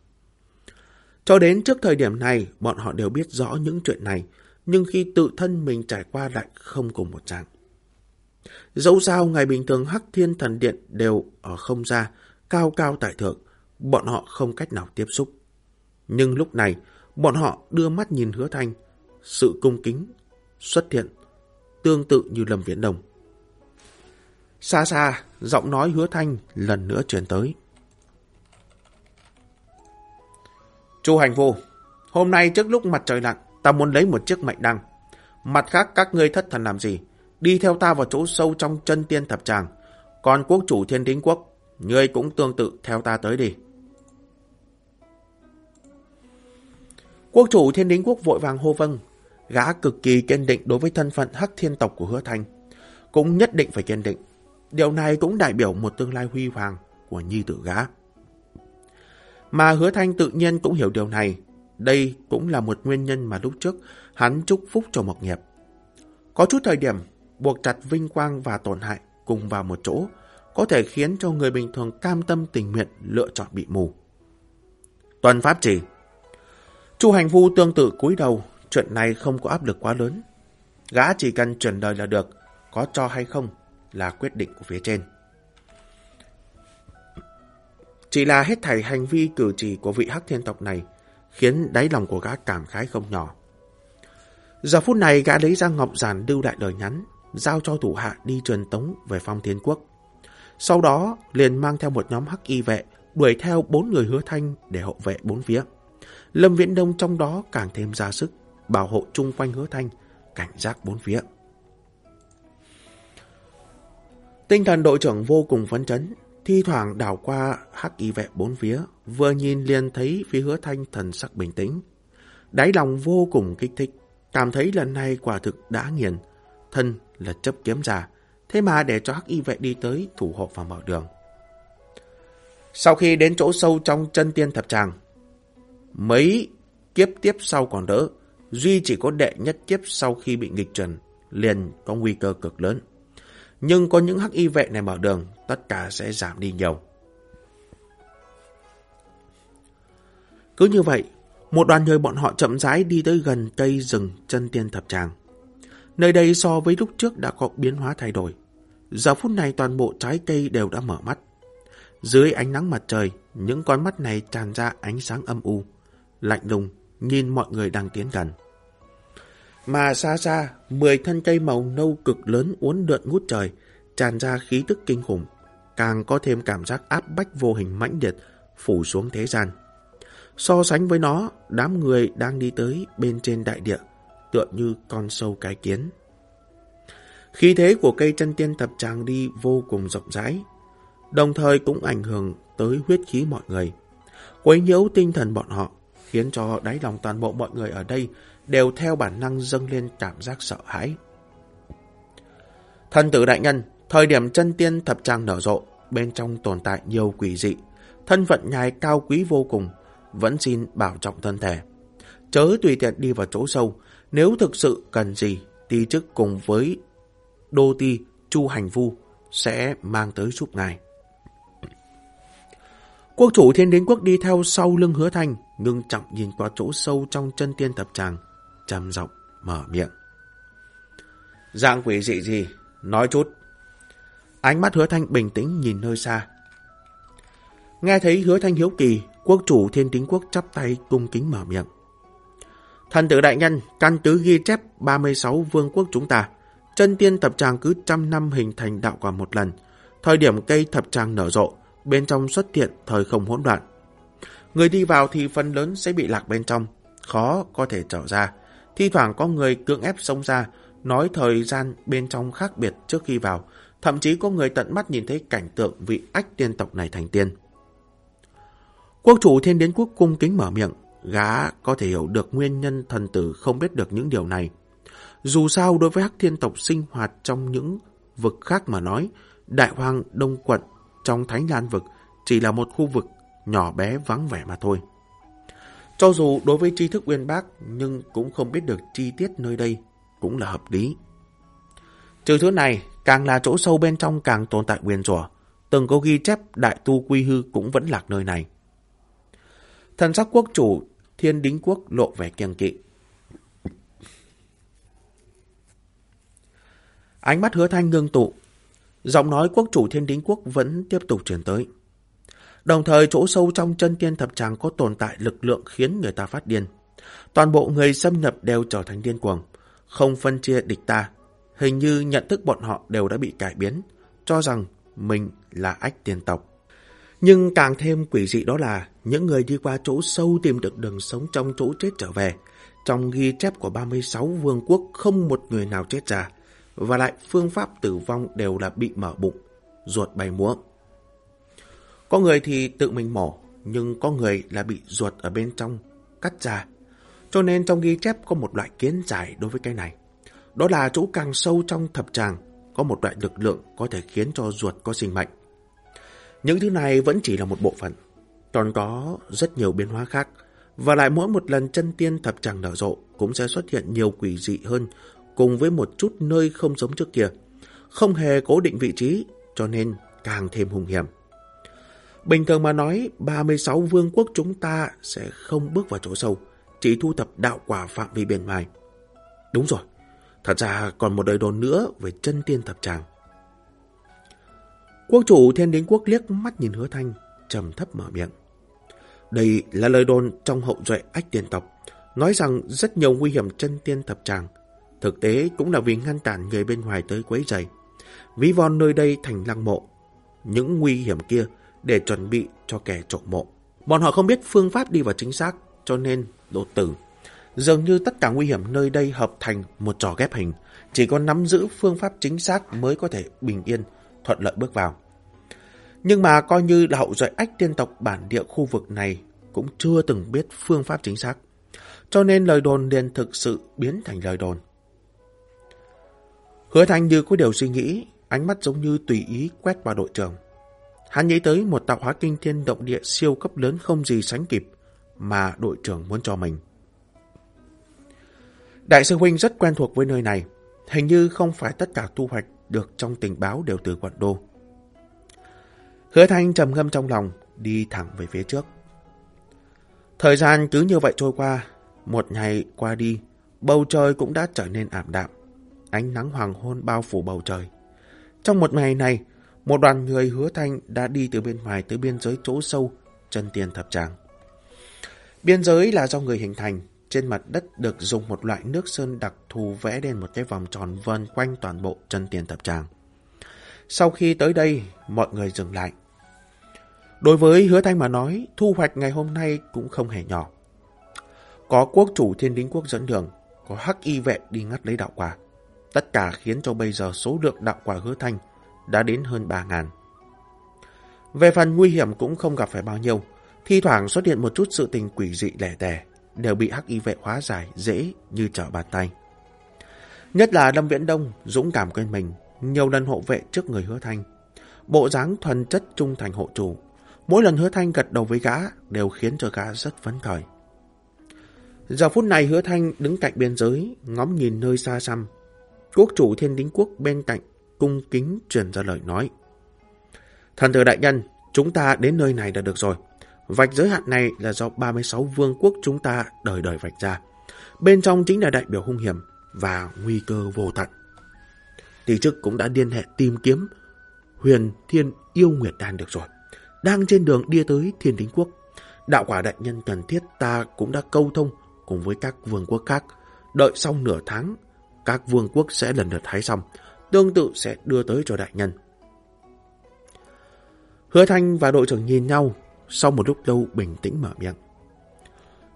Cho đến trước thời điểm này, bọn họ đều biết rõ những chuyện này, nhưng khi tự thân mình trải qua lại không cùng một trạng Dẫu sao, ngày bình thường Hắc Thiên Thần Điện đều ở không ra, cao cao tại thượng, bọn họ không cách nào tiếp xúc. Nhưng lúc này, bọn họ đưa mắt nhìn hứa thanh, sự cung kính, xuất hiện, tương tự như Lâm Viễn Đông. Xa xa, giọng nói hứa thanh lần nữa truyền tới. Chu hành vô, hôm nay trước lúc mặt trời lặn, ta muốn lấy một chiếc mệnh đăng. Mặt khác các ngươi thất thần làm gì? Đi theo ta vào chỗ sâu trong chân tiên thập tràng. Còn quốc chủ thiên đính quốc, ngươi cũng tương tự theo ta tới đi. Quốc chủ thiên đính quốc vội vàng hô vâng. Gã cực kỳ kiên định đối với thân phận hắc thiên tộc của hứa thanh. Cũng nhất định phải kiên định. Điều này cũng đại biểu một tương lai huy hoàng của nhi tử gã. Mà hứa thanh tự nhiên cũng hiểu điều này. Đây cũng là một nguyên nhân mà lúc trước hắn chúc phúc cho Mộc Nghiệp. Có chút thời điểm, buộc chặt vinh quang và tổn hại cùng vào một chỗ, có thể khiến cho người bình thường cam tâm tình nguyện lựa chọn bị mù. Tuần pháp chỉ Chu hành vu tương tự cúi đầu, chuyện này không có áp lực quá lớn. Gã chỉ cần chuyển đời là được, có cho hay không là quyết định của phía trên. Chỉ là hết thảy hành vi cử chỉ của vị hắc thiên tộc này khiến đáy lòng của gã cảm khái không nhỏ. Giờ phút này gã lấy ra ngọc giản lưu đại lời nhắn, giao cho thủ hạ đi truyền tống về phong thiên quốc. Sau đó liền mang theo một nhóm hắc y vệ đuổi theo bốn người hứa thanh để hộ vệ bốn phía. Lâm Viễn Đông trong đó càng thêm ra sức, bảo hộ chung quanh hứa thanh, cảnh giác bốn phía. Tinh thần đội trưởng vô cùng phấn chấn, thi thoảng đảo qua hắc y vệ bốn phía, vừa nhìn liền thấy phía hứa thanh thần sắc bình tĩnh. Đáy lòng vô cùng kích thích, cảm thấy lần này quả thực đã nghiền, thân là chấp kiếm giả thế mà để cho hắc y vệ đi tới thủ hộ và mở đường. Sau khi đến chỗ sâu trong chân tiên thập tràng, mấy kiếp tiếp sau còn đỡ, duy chỉ có đệ nhất kiếp sau khi bị nghịch trần, liền có nguy cơ cực lớn. Nhưng có những hắc y vệ này mở đường, tất cả sẽ giảm đi nhiều. Cứ như vậy, một đoàn người bọn họ chậm rãi đi tới gần cây rừng chân tiên thập tràng. Nơi đây so với lúc trước đã có biến hóa thay đổi. Giờ phút này toàn bộ trái cây đều đã mở mắt. Dưới ánh nắng mặt trời, những con mắt này tràn ra ánh sáng âm u, lạnh lùng, nhìn mọi người đang tiến gần. Mà xa xa, mười thân cây màu nâu cực lớn uốn lượn ngút trời, tràn ra khí tức kinh khủng, càng có thêm cảm giác áp bách vô hình mãnh liệt phủ xuống thế gian. So sánh với nó, đám người đang đi tới bên trên đại địa, tựa như con sâu cái kiến. Khí thế của cây chân tiên thập tràng đi vô cùng rộng rãi, đồng thời cũng ảnh hưởng tới huyết khí mọi người, quấy nhiễu tinh thần bọn họ, khiến cho đáy lòng toàn bộ mọi người ở đây đều theo bản năng dâng lên cảm giác sợ hãi. Thần tử đại nhân, thời điểm chân tiên thập trang nở rộ, bên trong tồn tại nhiều quỷ dị, thân phận nhai cao quý vô cùng, vẫn xin bảo trọng thân thể. Chớ tùy tiện đi vào chỗ sâu, nếu thực sự cần gì, ti chức cùng với đô ti Chu Hành Vu sẽ mang tới giúp ngài. Quốc chủ thiên đế quốc đi theo sau lưng hứa thanh, ngưng trọng nhìn qua chỗ sâu trong chân tiên thập tràng, trầm giọng mở miệng. Dạng quỷ dị gì? Nói chút, Ánh mắt hứa thanh bình tĩnh nhìn nơi xa. Nghe thấy hứa thanh hiếu kỳ, quốc chủ thiên tính quốc chắp tay cung kính mở miệng. Thần tử đại nhân, căn cứ ghi chép 36 vương quốc chúng ta, chân tiên thập tràng cứ trăm năm hình thành đạo quả một lần. Thời điểm cây thập tràng nở rộ, bên trong xuất hiện thời không hỗn loạn. Người đi vào thì phần lớn sẽ bị lạc bên trong, khó có thể trở ra. Thi thoảng có người cưỡng ép xông ra, nói thời gian bên trong khác biệt trước khi vào, thậm chí có người tận mắt nhìn thấy cảnh tượng vị ách tiên tộc này thành tiên. Quốc chủ thiên đến quốc cung kính mở miệng, gã có thể hiểu được nguyên nhân thần tử không biết được những điều này. Dù sao đối với hắc thiên tộc sinh hoạt trong những vực khác mà nói, đại hoàng đông quận trong thánh lan vực chỉ là một khu vực nhỏ bé vắng vẻ mà thôi. Cho dù đối với tri thức uyên bác nhưng cũng không biết được chi tiết nơi đây cũng là hợp lý. Trừ thứ này, càng là chỗ sâu bên trong càng tồn tại quyền rủa từng có ghi chép đại tu quy hư cũng vẫn lạc nơi này. Thần sắc quốc chủ thiên đính quốc lộ vẻ kiêng kỵ. Ánh mắt hứa thanh ngưng tụ, giọng nói quốc chủ thiên đính quốc vẫn tiếp tục truyền tới. Đồng thời chỗ sâu trong chân tiên thập tràng có tồn tại lực lượng khiến người ta phát điên. Toàn bộ người xâm nhập đều trở thành điên cuồng, không phân chia địch ta. Hình như nhận thức bọn họ đều đã bị cải biến, cho rằng mình là ách tiên tộc. Nhưng càng thêm quỷ dị đó là những người đi qua chỗ sâu tìm được đường sống trong chỗ chết trở về. Trong ghi chép của 36 vương quốc không một người nào chết ra. Và lại phương pháp tử vong đều là bị mở bụng, ruột bay múa. Có người thì tự mình mổ, nhưng có người là bị ruột ở bên trong, cắt ra. Cho nên trong ghi chép có một loại kiến giải đối với cái này. Đó là chỗ càng sâu trong thập tràng, có một loại lực lượng có thể khiến cho ruột có sinh mệnh. Những thứ này vẫn chỉ là một bộ phận, còn có rất nhiều biến hóa khác. Và lại mỗi một lần chân tiên thập tràng nở rộ cũng sẽ xuất hiện nhiều quỷ dị hơn cùng với một chút nơi không giống trước kia. Không hề cố định vị trí, cho nên càng thêm hung hiểm. Bình thường mà nói, 36 vương quốc chúng ta sẽ không bước vào chỗ sâu, chỉ thu thập đạo quả phạm vi bên ngoài. Đúng rồi, thật ra còn một đời đồn nữa về chân tiên thập tràng. Quốc chủ thiên đế quốc liếc mắt nhìn hứa thanh, trầm thấp mở miệng. Đây là lời đồn trong hậu duệ ách tiên tộc, nói rằng rất nhiều nguy hiểm chân tiên thập tràng. Thực tế cũng là vì ngăn cản người bên ngoài tới quấy rầy. Ví von nơi đây thành lăng mộ. Những nguy hiểm kia để chuẩn bị cho kẻ trộm mộ. Bọn họ không biết phương pháp đi vào chính xác, cho nên đột tử. Dường như tất cả nguy hiểm nơi đây hợp thành một trò ghép hình, chỉ có nắm giữ phương pháp chính xác mới có thể bình yên, thuận lợi bước vào. Nhưng mà coi như là hậu duệ ách tiên tộc bản địa khu vực này cũng chưa từng biết phương pháp chính xác. Cho nên lời đồn liền thực sự biến thành lời đồn. Hứa Thành như có điều suy nghĩ, ánh mắt giống như tùy ý quét qua đội trưởng. Hắn nghĩ tới một tạo hóa kinh thiên động địa siêu cấp lớn không gì sánh kịp mà đội trưởng muốn cho mình. Đại sư Huynh rất quen thuộc với nơi này. Hình như không phải tất cả thu hoạch được trong tình báo đều từ quận đô. Hứa Thanh trầm ngâm trong lòng, đi thẳng về phía trước. Thời gian cứ như vậy trôi qua, một ngày qua đi, bầu trời cũng đã trở nên ảm đạm. Ánh nắng hoàng hôn bao phủ bầu trời. Trong một ngày này, một đoàn người hứa thanh đã đi từ bên ngoài tới biên giới chỗ sâu, chân tiền thập tràng. Biên giới là do người hình thành, trên mặt đất được dùng một loại nước sơn đặc thù vẽ lên một cái vòng tròn vần quanh toàn bộ chân tiền thập tràng. Sau khi tới đây, mọi người dừng lại. Đối với hứa thanh mà nói, thu hoạch ngày hôm nay cũng không hề nhỏ. Có quốc chủ thiên đính quốc dẫn đường, có hắc y vệ đi ngắt lấy đạo quả. Tất cả khiến cho bây giờ số lượng đạo quả hứa thanh đã đến hơn 3.000. Về phần nguy hiểm cũng không gặp phải bao nhiêu, thi thoảng xuất hiện một chút sự tình quỷ dị lẻ tẻ, đều bị hắc y vệ hóa giải dễ như trở bàn tay. Nhất là Lâm Viễn Đông dũng cảm quên mình, nhiều lần hộ vệ trước người hứa thanh. Bộ dáng thuần chất trung thành hộ chủ, mỗi lần hứa thanh gật đầu với gã đều khiến cho gã rất phấn khởi. Giờ phút này hứa thanh đứng cạnh biên giới, ngóng nhìn nơi xa xăm. Quốc chủ thiên đính quốc bên cạnh cung kính truyền ra lời nói. Thần tử đại nhân, chúng ta đến nơi này đã được rồi. Vạch giới hạn này là do 36 vương quốc chúng ta đời đời vạch ra. Bên trong chính là đại biểu hung hiểm và nguy cơ vô tận. Tỷ chức cũng đã liên hệ tìm kiếm huyền thiên yêu nguyệt đan được rồi. Đang trên đường đi tới thiên đính quốc. Đạo quả đại nhân cần thiết ta cũng đã câu thông cùng với các vương quốc khác. Đợi xong nửa tháng, các vương quốc sẽ lần lượt hái xong. Tương tự sẽ đưa tới cho đại nhân. Hứa Thanh và đội trưởng nhìn nhau, sau một lúc lâu bình tĩnh mở miệng.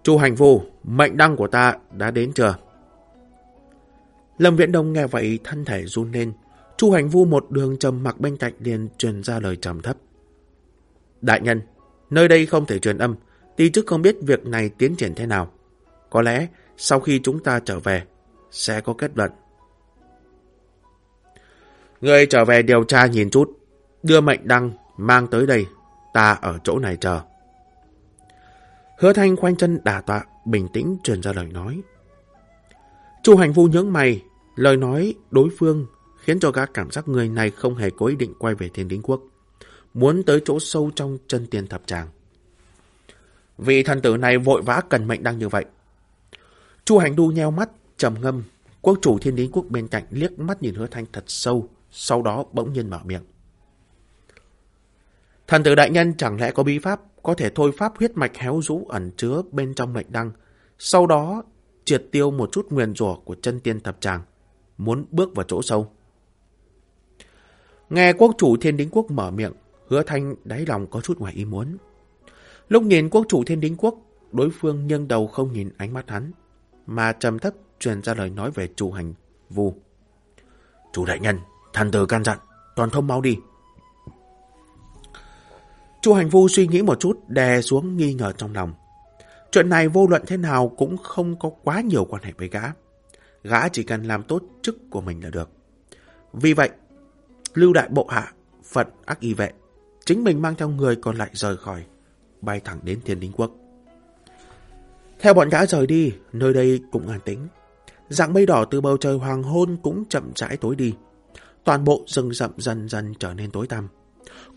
Chu hành vô, mệnh đăng của ta đã đến chưa? Lâm Viễn Đông nghe vậy thân thể run lên. Chu hành vu một đường trầm mặc bên cạnh liền truyền ra lời trầm thấp. Đại nhân, nơi đây không thể truyền âm, tí chức không biết việc này tiến triển thế nào. Có lẽ sau khi chúng ta trở về, sẽ có kết luận. Người trở về điều tra nhìn chút, đưa mệnh đăng mang tới đây, ta ở chỗ này chờ. Hứa thanh khoanh chân đả tọa, bình tĩnh truyền ra lời nói. Chu hành vu nhướng mày, lời nói đối phương khiến cho các cảm giác người này không hề có ý định quay về thiên đính quốc, muốn tới chỗ sâu trong chân tiền thập tràng. Vị thần tử này vội vã cần mệnh đăng như vậy. Chu hành đu nheo mắt, trầm ngâm, quốc chủ thiên đính quốc bên cạnh liếc mắt nhìn hứa thanh thật sâu, sau đó bỗng nhiên mở miệng. Thần tử đại nhân chẳng lẽ có bí pháp có thể thôi pháp huyết mạch héo rũ ẩn chứa bên trong mệnh đăng, sau đó triệt tiêu một chút nguyền rủa của chân tiên thập tràng, muốn bước vào chỗ sâu. Nghe quốc chủ thiên đính quốc mở miệng, hứa thanh đáy lòng có chút ngoài ý muốn. Lúc nhìn quốc chủ thiên đính quốc, đối phương nghiêng đầu không nhìn ánh mắt hắn, mà trầm thấp truyền ra lời nói về chủ hành vu. Chủ đại nhân, thần tử can dặn, toàn thông mau đi. Chu hành vu suy nghĩ một chút, đè xuống nghi ngờ trong lòng. Chuyện này vô luận thế nào cũng không có quá nhiều quan hệ với gã. Gã chỉ cần làm tốt chức của mình là được. Vì vậy, lưu đại bộ hạ, phận ác y vệ, chính mình mang theo người còn lại rời khỏi, bay thẳng đến thiên đính quốc. Theo bọn gã rời đi, nơi đây cũng an tĩnh. Dạng mây đỏ từ bầu trời hoàng hôn cũng chậm rãi tối đi. Toàn bộ rừng rậm dần dần trở nên tối tăm.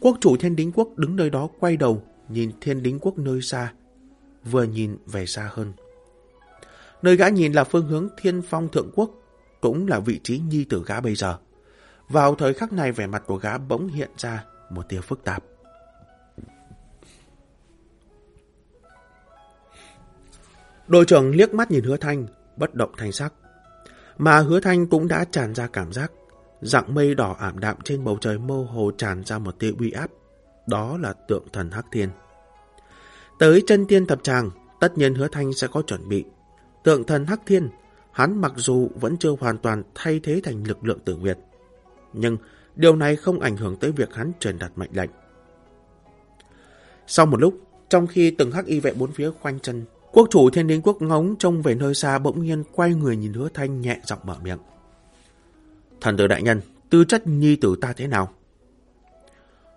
Quốc chủ thiên đính quốc đứng nơi đó quay đầu, nhìn thiên đính quốc nơi xa, vừa nhìn về xa hơn. Nơi gã nhìn là phương hướng thiên phong thượng quốc, cũng là vị trí nhi tử gã bây giờ. Vào thời khắc này vẻ mặt của gã bỗng hiện ra một tia phức tạp. Đội trưởng liếc mắt nhìn hứa thanh, bất động thành sắc. Mà hứa thanh cũng đã tràn ra cảm giác Dạng mây đỏ ảm đạm trên bầu trời mơ hồ tràn ra một tia uy áp. Đó là tượng thần Hắc Thiên. Tới chân tiên thập tràng, tất nhiên hứa thanh sẽ có chuẩn bị. Tượng thần Hắc Thiên, hắn mặc dù vẫn chưa hoàn toàn thay thế thành lực lượng tử nguyệt. Nhưng điều này không ảnh hưởng tới việc hắn truyền đặt mệnh lệnh. Sau một lúc, trong khi từng hắc y vệ bốn phía khoanh chân, quốc chủ thiên đế quốc ngóng trông về nơi xa bỗng nhiên quay người nhìn hứa thanh nhẹ giọng mở miệng. Thần tử đại nhân, tư chất nhi tử ta thế nào?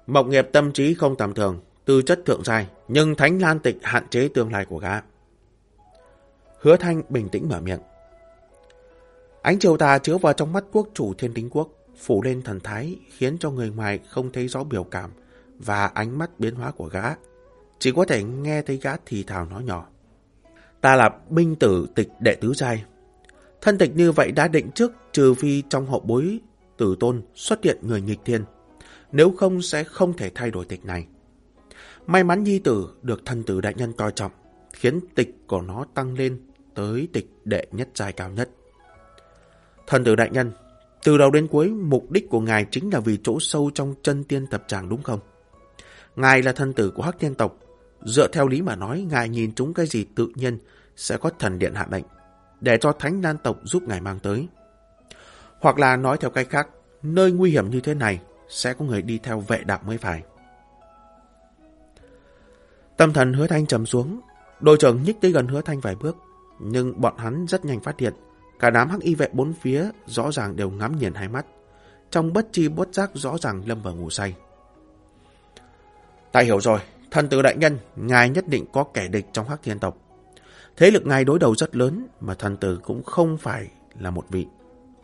Mộng nghiệp tâm trí không tầm thường, tư chất thượng giai, nhưng thánh lan tịch hạn chế tương lai của gã. Hứa thanh bình tĩnh mở miệng. Ánh chiều tà chiếu vào trong mắt quốc chủ thiên tính quốc, phủ lên thần thái, khiến cho người ngoài không thấy rõ biểu cảm và ánh mắt biến hóa của gã. Chỉ có thể nghe thấy gã thì thào nói nhỏ. Ta là binh tử tịch đệ tứ giai, Thân tịch như vậy đã định trước trừ phi trong hậu bối tử tôn xuất hiện người nghịch thiên. Nếu không sẽ không thể thay đổi tịch này. May mắn nhi tử được thân tử đại nhân coi trọng, khiến tịch của nó tăng lên tới tịch đệ nhất giai cao nhất. Thần tử đại nhân, từ đầu đến cuối mục đích của ngài chính là vì chỗ sâu trong chân tiên tập tràng đúng không? Ngài là thân tử của Hắc Thiên tộc, dựa theo lý mà nói ngài nhìn chúng cái gì tự nhiên sẽ có thần điện hạ lệnh để cho Thánh Lan tộc giúp ngài mang tới. Hoặc là nói theo cách khác, nơi nguy hiểm như thế này sẽ có người đi theo vệ đạo mới phải. Tâm thần hứa thanh trầm xuống, đội trưởng nhích tới gần hứa thanh vài bước, nhưng bọn hắn rất nhanh phát hiện, cả đám hắc y vệ bốn phía rõ ràng đều ngắm nhìn hai mắt, trong bất chi bất giác rõ ràng lâm vào ngủ say. Ta hiểu rồi, thần tử đại nhân, ngài nhất định có kẻ địch trong hắc thiên tộc. Thế lực ngài đối đầu rất lớn mà thần tử cũng không phải là một vị,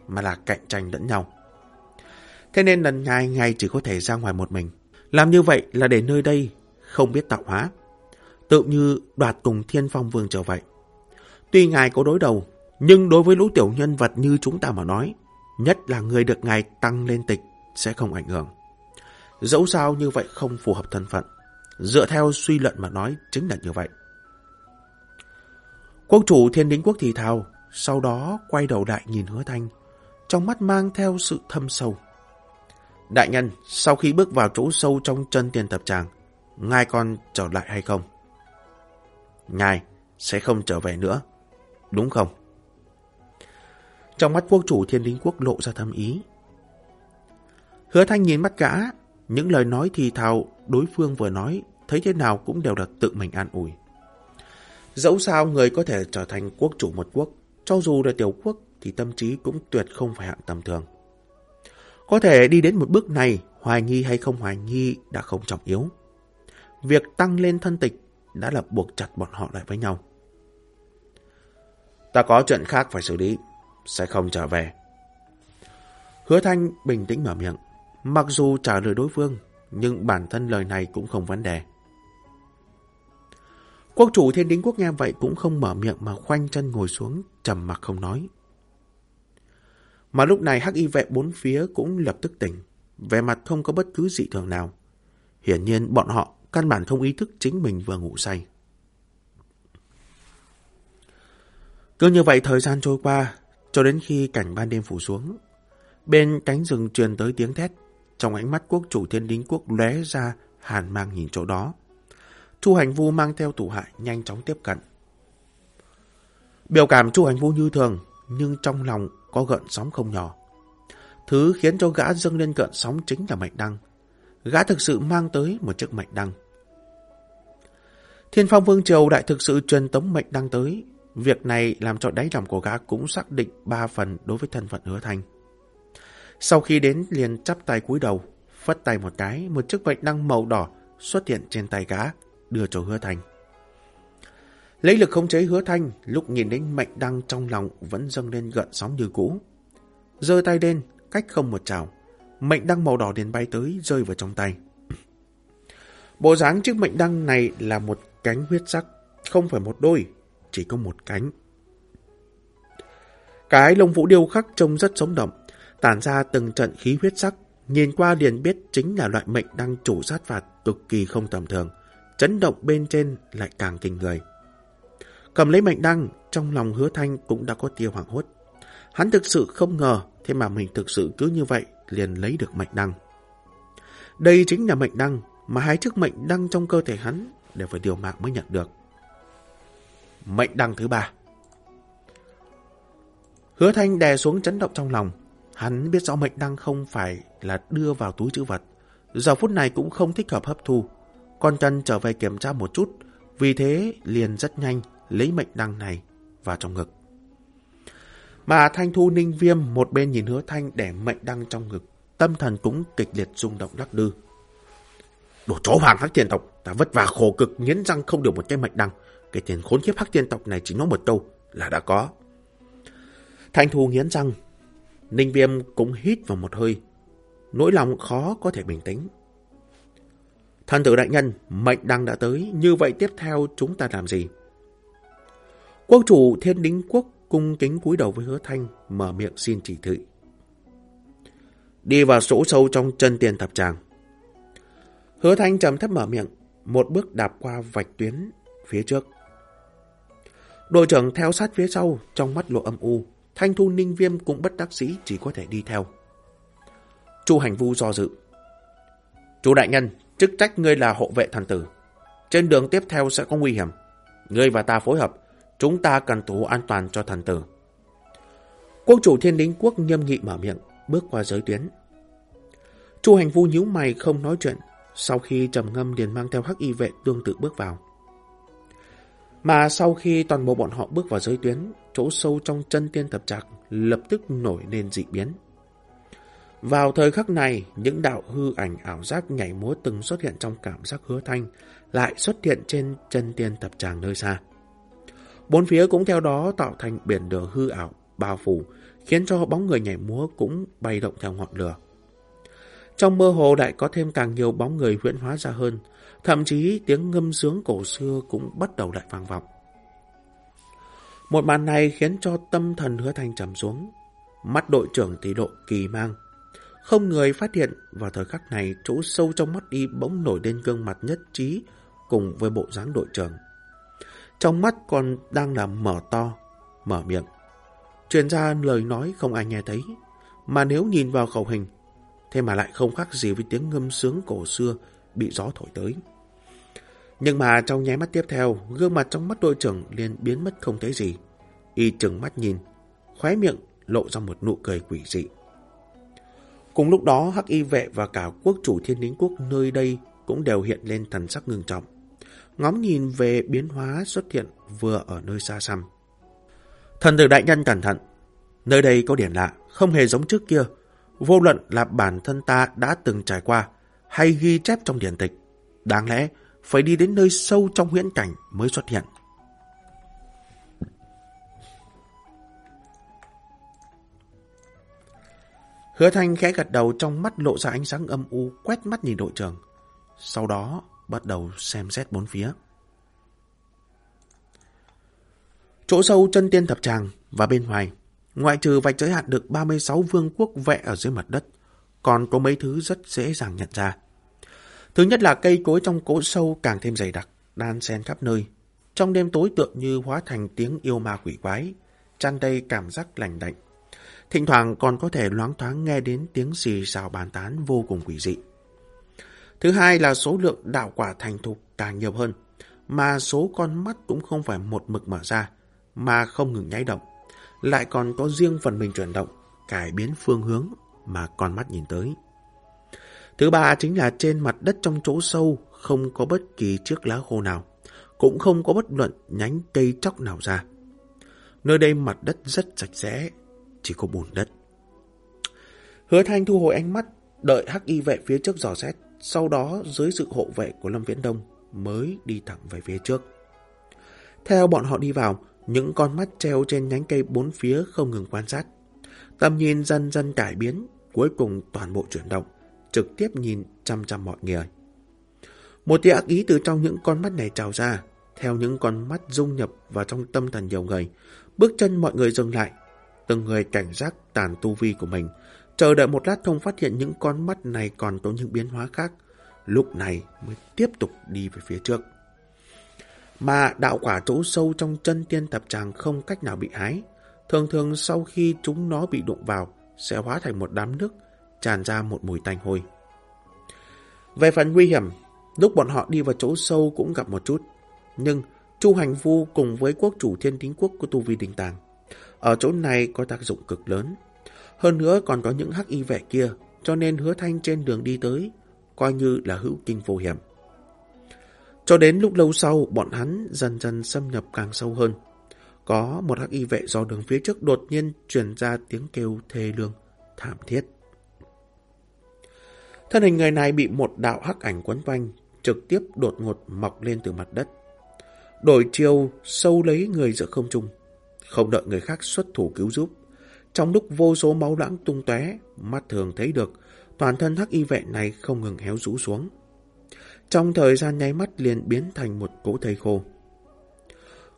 mà là cạnh tranh lẫn nhau. Thế nên lần ngài ngài chỉ có thể ra ngoài một mình. Làm như vậy là để nơi đây không biết tạo hóa. Tự như đoạt cùng thiên phong vương trở vậy. Tuy ngài có đối đầu, nhưng đối với lũ tiểu nhân vật như chúng ta mà nói, nhất là người được ngài tăng lên tịch sẽ không ảnh hưởng. Dẫu sao như vậy không phù hợp thân phận. Dựa theo suy luận mà nói chính là như vậy. Quốc chủ thiên đính quốc thì thào, sau đó quay đầu đại nhìn hứa thanh, trong mắt mang theo sự thâm sâu. Đại nhân, sau khi bước vào chỗ sâu trong chân tiền tập tràng, ngài còn trở lại hay không? Ngài sẽ không trở về nữa, đúng không? Trong mắt quốc chủ thiên đính quốc lộ ra thâm ý. Hứa thanh nhìn mắt gã, những lời nói thì thào đối phương vừa nói, thấy thế nào cũng đều là tự mình an ủi. Dẫu sao người có thể trở thành quốc chủ một quốc, cho dù là tiểu quốc thì tâm trí cũng tuyệt không phải hạng tầm thường. Có thể đi đến một bước này, hoài nghi hay không hoài nghi đã không trọng yếu. Việc tăng lên thân tịch đã là buộc chặt bọn họ lại với nhau. Ta có chuyện khác phải xử lý, sẽ không trở về. Hứa Thanh bình tĩnh mở miệng, mặc dù trả lời đối phương, nhưng bản thân lời này cũng không vấn đề. Quốc chủ thiên đính quốc nghe vậy cũng không mở miệng mà khoanh chân ngồi xuống, trầm mặc không nói. Mà lúc này hắc y vệ bốn phía cũng lập tức tỉnh, vẻ mặt không có bất cứ dị thường nào. Hiển nhiên bọn họ căn bản không ý thức chính mình vừa ngủ say. Cứ như vậy thời gian trôi qua, cho đến khi cảnh ban đêm phủ xuống. Bên cánh rừng truyền tới tiếng thét, trong ánh mắt quốc chủ thiên đính quốc lóe ra hàn mang nhìn chỗ đó. Chu Hành Vu mang theo thủ hại nhanh chóng tiếp cận. Biểu cảm Chu Hành Vu như thường, nhưng trong lòng có gợn sóng không nhỏ. Thứ khiến cho gã dâng lên gợn sóng chính là mệnh đăng. Gã thực sự mang tới một chiếc mệnh đăng. Thiên phong vương triều đại thực sự truyền tống mệnh đăng tới. Việc này làm cho đáy lòng của gã cũng xác định ba phần đối với thân phận hứa thành Sau khi đến liền chắp tay cúi đầu, phất tay một cái, một chiếc mệnh đăng màu đỏ xuất hiện trên tay gã, đưa cho hứa thanh. Lấy lực khống chế hứa thanh, lúc nhìn đến mệnh đăng trong lòng vẫn dâng lên gợn sóng như cũ. giơ tay lên, cách không một trào, mệnh đăng màu đỏ liền bay tới, rơi vào trong tay. Bộ dáng chiếc mệnh đăng này là một cánh huyết sắc, không phải một đôi, chỉ có một cánh. Cái lông vũ điêu khắc trông rất sống động, tản ra từng trận khí huyết sắc, nhìn qua liền biết chính là loại mệnh đăng chủ sát phạt cực kỳ không tầm thường, chấn động bên trên lại càng kinh người. Cầm lấy mệnh đăng, trong lòng hứa thanh cũng đã có tia hoảng hốt. Hắn thực sự không ngờ, thế mà mình thực sự cứ như vậy liền lấy được mệnh đăng. Đây chính là mệnh đăng mà hai chiếc mệnh đăng trong cơ thể hắn đều phải điều mạng mới nhận được. Mệnh đăng thứ ba Hứa thanh đè xuống chấn động trong lòng. Hắn biết rõ mệnh đăng không phải là đưa vào túi chữ vật. Giờ phút này cũng không thích hợp hấp thu. Con chân trở về kiểm tra một chút. Vì thế liền rất nhanh lấy mệnh đăng này vào trong ngực. Mà Thanh Thu Ninh Viêm một bên nhìn hứa Thanh để mệnh đăng trong ngực. Tâm thần cũng kịch liệt rung động lắc lư. Đồ chó hoàng hắc tiền tộc, ta vất vả khổ cực nghiến răng không được một cái mệnh đăng. Cái tiền khốn kiếp hắc tiền tộc này chỉ nói một câu là đã có. Thanh Thu nghiến răng. Ninh Viêm cũng hít vào một hơi. Nỗi lòng khó có thể bình tĩnh. Thần tử đại nhân, mệnh đăng đã tới, như vậy tiếp theo chúng ta làm gì? Quốc chủ thiên đính quốc cung kính cúi đầu với hứa thanh, mở miệng xin chỉ thị. Đi vào sổ sâu trong chân tiền thập tràng. Hứa thanh trầm thấp mở miệng, một bước đạp qua vạch tuyến phía trước. Đội trưởng theo sát phía sau, trong mắt lộ âm u, thanh thu ninh viêm cũng bất đắc sĩ chỉ có thể đi theo. Chu hành vu do dự. Chú đại nhân, chức trách ngươi là hộ vệ thần tử. Trên đường tiếp theo sẽ có nguy hiểm. Ngươi và ta phối hợp, chúng ta cần thủ an toàn cho thần tử. Quốc chủ thiên đính quốc nhâm nghị mở miệng, bước qua giới tuyến. Chu hành vu nhíu mày không nói chuyện, sau khi trầm ngâm liền mang theo hắc y vệ tương tự bước vào. Mà sau khi toàn bộ bọn họ bước vào giới tuyến, chỗ sâu trong chân tiên tập trạc lập tức nổi lên dị biến. Vào thời khắc này, những đạo hư ảnh ảo giác nhảy múa từng xuất hiện trong cảm giác hứa thanh, lại xuất hiện trên chân tiên tập tràng nơi xa. Bốn phía cũng theo đó tạo thành biển lửa hư ảo, bao phủ, khiến cho bóng người nhảy múa cũng bay động theo ngọn lửa. Trong mơ hồ lại có thêm càng nhiều bóng người huyễn hóa ra hơn, thậm chí tiếng ngâm sướng cổ xưa cũng bắt đầu lại vang vọng. Một màn này khiến cho tâm thần hứa thanh trầm xuống, mắt đội trưởng tỷ độ kỳ mang. Không người phát hiện vào thời khắc này chỗ sâu trong mắt y bỗng nổi lên gương mặt nhất trí cùng với bộ dáng đội trưởng. Trong mắt còn đang là mở to, mở miệng. Truyền ra lời nói không ai nghe thấy, mà nếu nhìn vào khẩu hình, thế mà lại không khác gì với tiếng ngâm sướng cổ xưa bị gió thổi tới. Nhưng mà trong nháy mắt tiếp theo, gương mặt trong mắt đội trưởng liền biến mất không thấy gì. Y chừng mắt nhìn, khóe miệng lộ ra một nụ cười quỷ dị. Cùng lúc đó, Hắc Y vệ và cả quốc chủ thiên lính quốc nơi đây cũng đều hiện lên thần sắc ngưng trọng. Ngóng nhìn về biến hóa xuất hiện vừa ở nơi xa xăm. Thần tử đại nhân cẩn thận. Nơi đây có điểm lạ, không hề giống trước kia. Vô luận là bản thân ta đã từng trải qua hay ghi chép trong điển tịch. Đáng lẽ phải đi đến nơi sâu trong huyễn cảnh mới xuất hiện. Hứa Thanh khẽ gật đầu trong mắt lộ ra ánh sáng âm u quét mắt nhìn đội trưởng. Sau đó bắt đầu xem xét bốn phía. Chỗ sâu chân tiên thập tràng và bên ngoài, ngoại trừ vạch giới hạn được 36 vương quốc vẽ ở dưới mặt đất, còn có mấy thứ rất dễ dàng nhận ra. Thứ nhất là cây cối trong cỗ sâu càng thêm dày đặc, đan xen khắp nơi. Trong đêm tối tượng như hóa thành tiếng yêu ma quỷ quái, tràn đầy cảm giác lành đạnh. Thỉnh thoảng còn có thể loáng thoáng nghe đến tiếng xì xào bàn tán vô cùng quỷ dị. Thứ hai là số lượng đạo quả thành thục càng nhiều hơn, mà số con mắt cũng không phải một mực mở ra, mà không ngừng nháy động. Lại còn có riêng phần mình chuyển động, cải biến phương hướng mà con mắt nhìn tới. Thứ ba chính là trên mặt đất trong chỗ sâu không có bất kỳ chiếc lá khô nào, cũng không có bất luận nhánh cây chóc nào ra. Nơi đây mặt đất rất sạch sẽ, chỉ có bùn đất. Hứa Thanh thu hồi ánh mắt, đợi hắc y vệ phía trước dò xét, sau đó dưới sự hộ vệ của Lâm Viễn Đông mới đi thẳng về phía trước. Theo bọn họ đi vào, những con mắt treo trên nhánh cây bốn phía không ngừng quan sát. Tầm nhìn dần dần cải biến, cuối cùng toàn bộ chuyển động, trực tiếp nhìn chăm chăm mọi người. Một tia ác ý từ trong những con mắt này trào ra, theo những con mắt dung nhập vào trong tâm thần nhiều người. Bước chân mọi người dừng lại, từng người cảnh giác tàn tu vi của mình, chờ đợi một lát thông phát hiện những con mắt này còn có những biến hóa khác. Lúc này mới tiếp tục đi về phía trước. Mà đạo quả chỗ sâu trong chân tiên tập tràng không cách nào bị hái. Thường thường sau khi chúng nó bị đụng vào, sẽ hóa thành một đám nước, tràn ra một mùi tanh hôi. Về phần nguy hiểm, lúc bọn họ đi vào chỗ sâu cũng gặp một chút. Nhưng Chu Hành Vu cùng với quốc chủ thiên tính quốc của Tu Vi Đình Tàng. Ở chỗ này có tác dụng cực lớn. Hơn nữa còn có những hắc y vệ kia, cho nên hứa thanh trên đường đi tới, coi như là hữu kinh vô hiểm. Cho đến lúc lâu sau, bọn hắn dần dần xâm nhập càng sâu hơn. Có một hắc y vệ do đường phía trước đột nhiên truyền ra tiếng kêu thê lương, thảm thiết. Thân hình người này bị một đạo hắc ảnh quấn quanh, trực tiếp đột ngột mọc lên từ mặt đất. Đổi chiều sâu lấy người giữa không trung, không đợi người khác xuất thủ cứu giúp. Trong lúc vô số máu loãng tung tóe, mắt thường thấy được, toàn thân hắc y vệ này không ngừng héo rũ xuống. Trong thời gian nháy mắt liền biến thành một cỗ thây khô.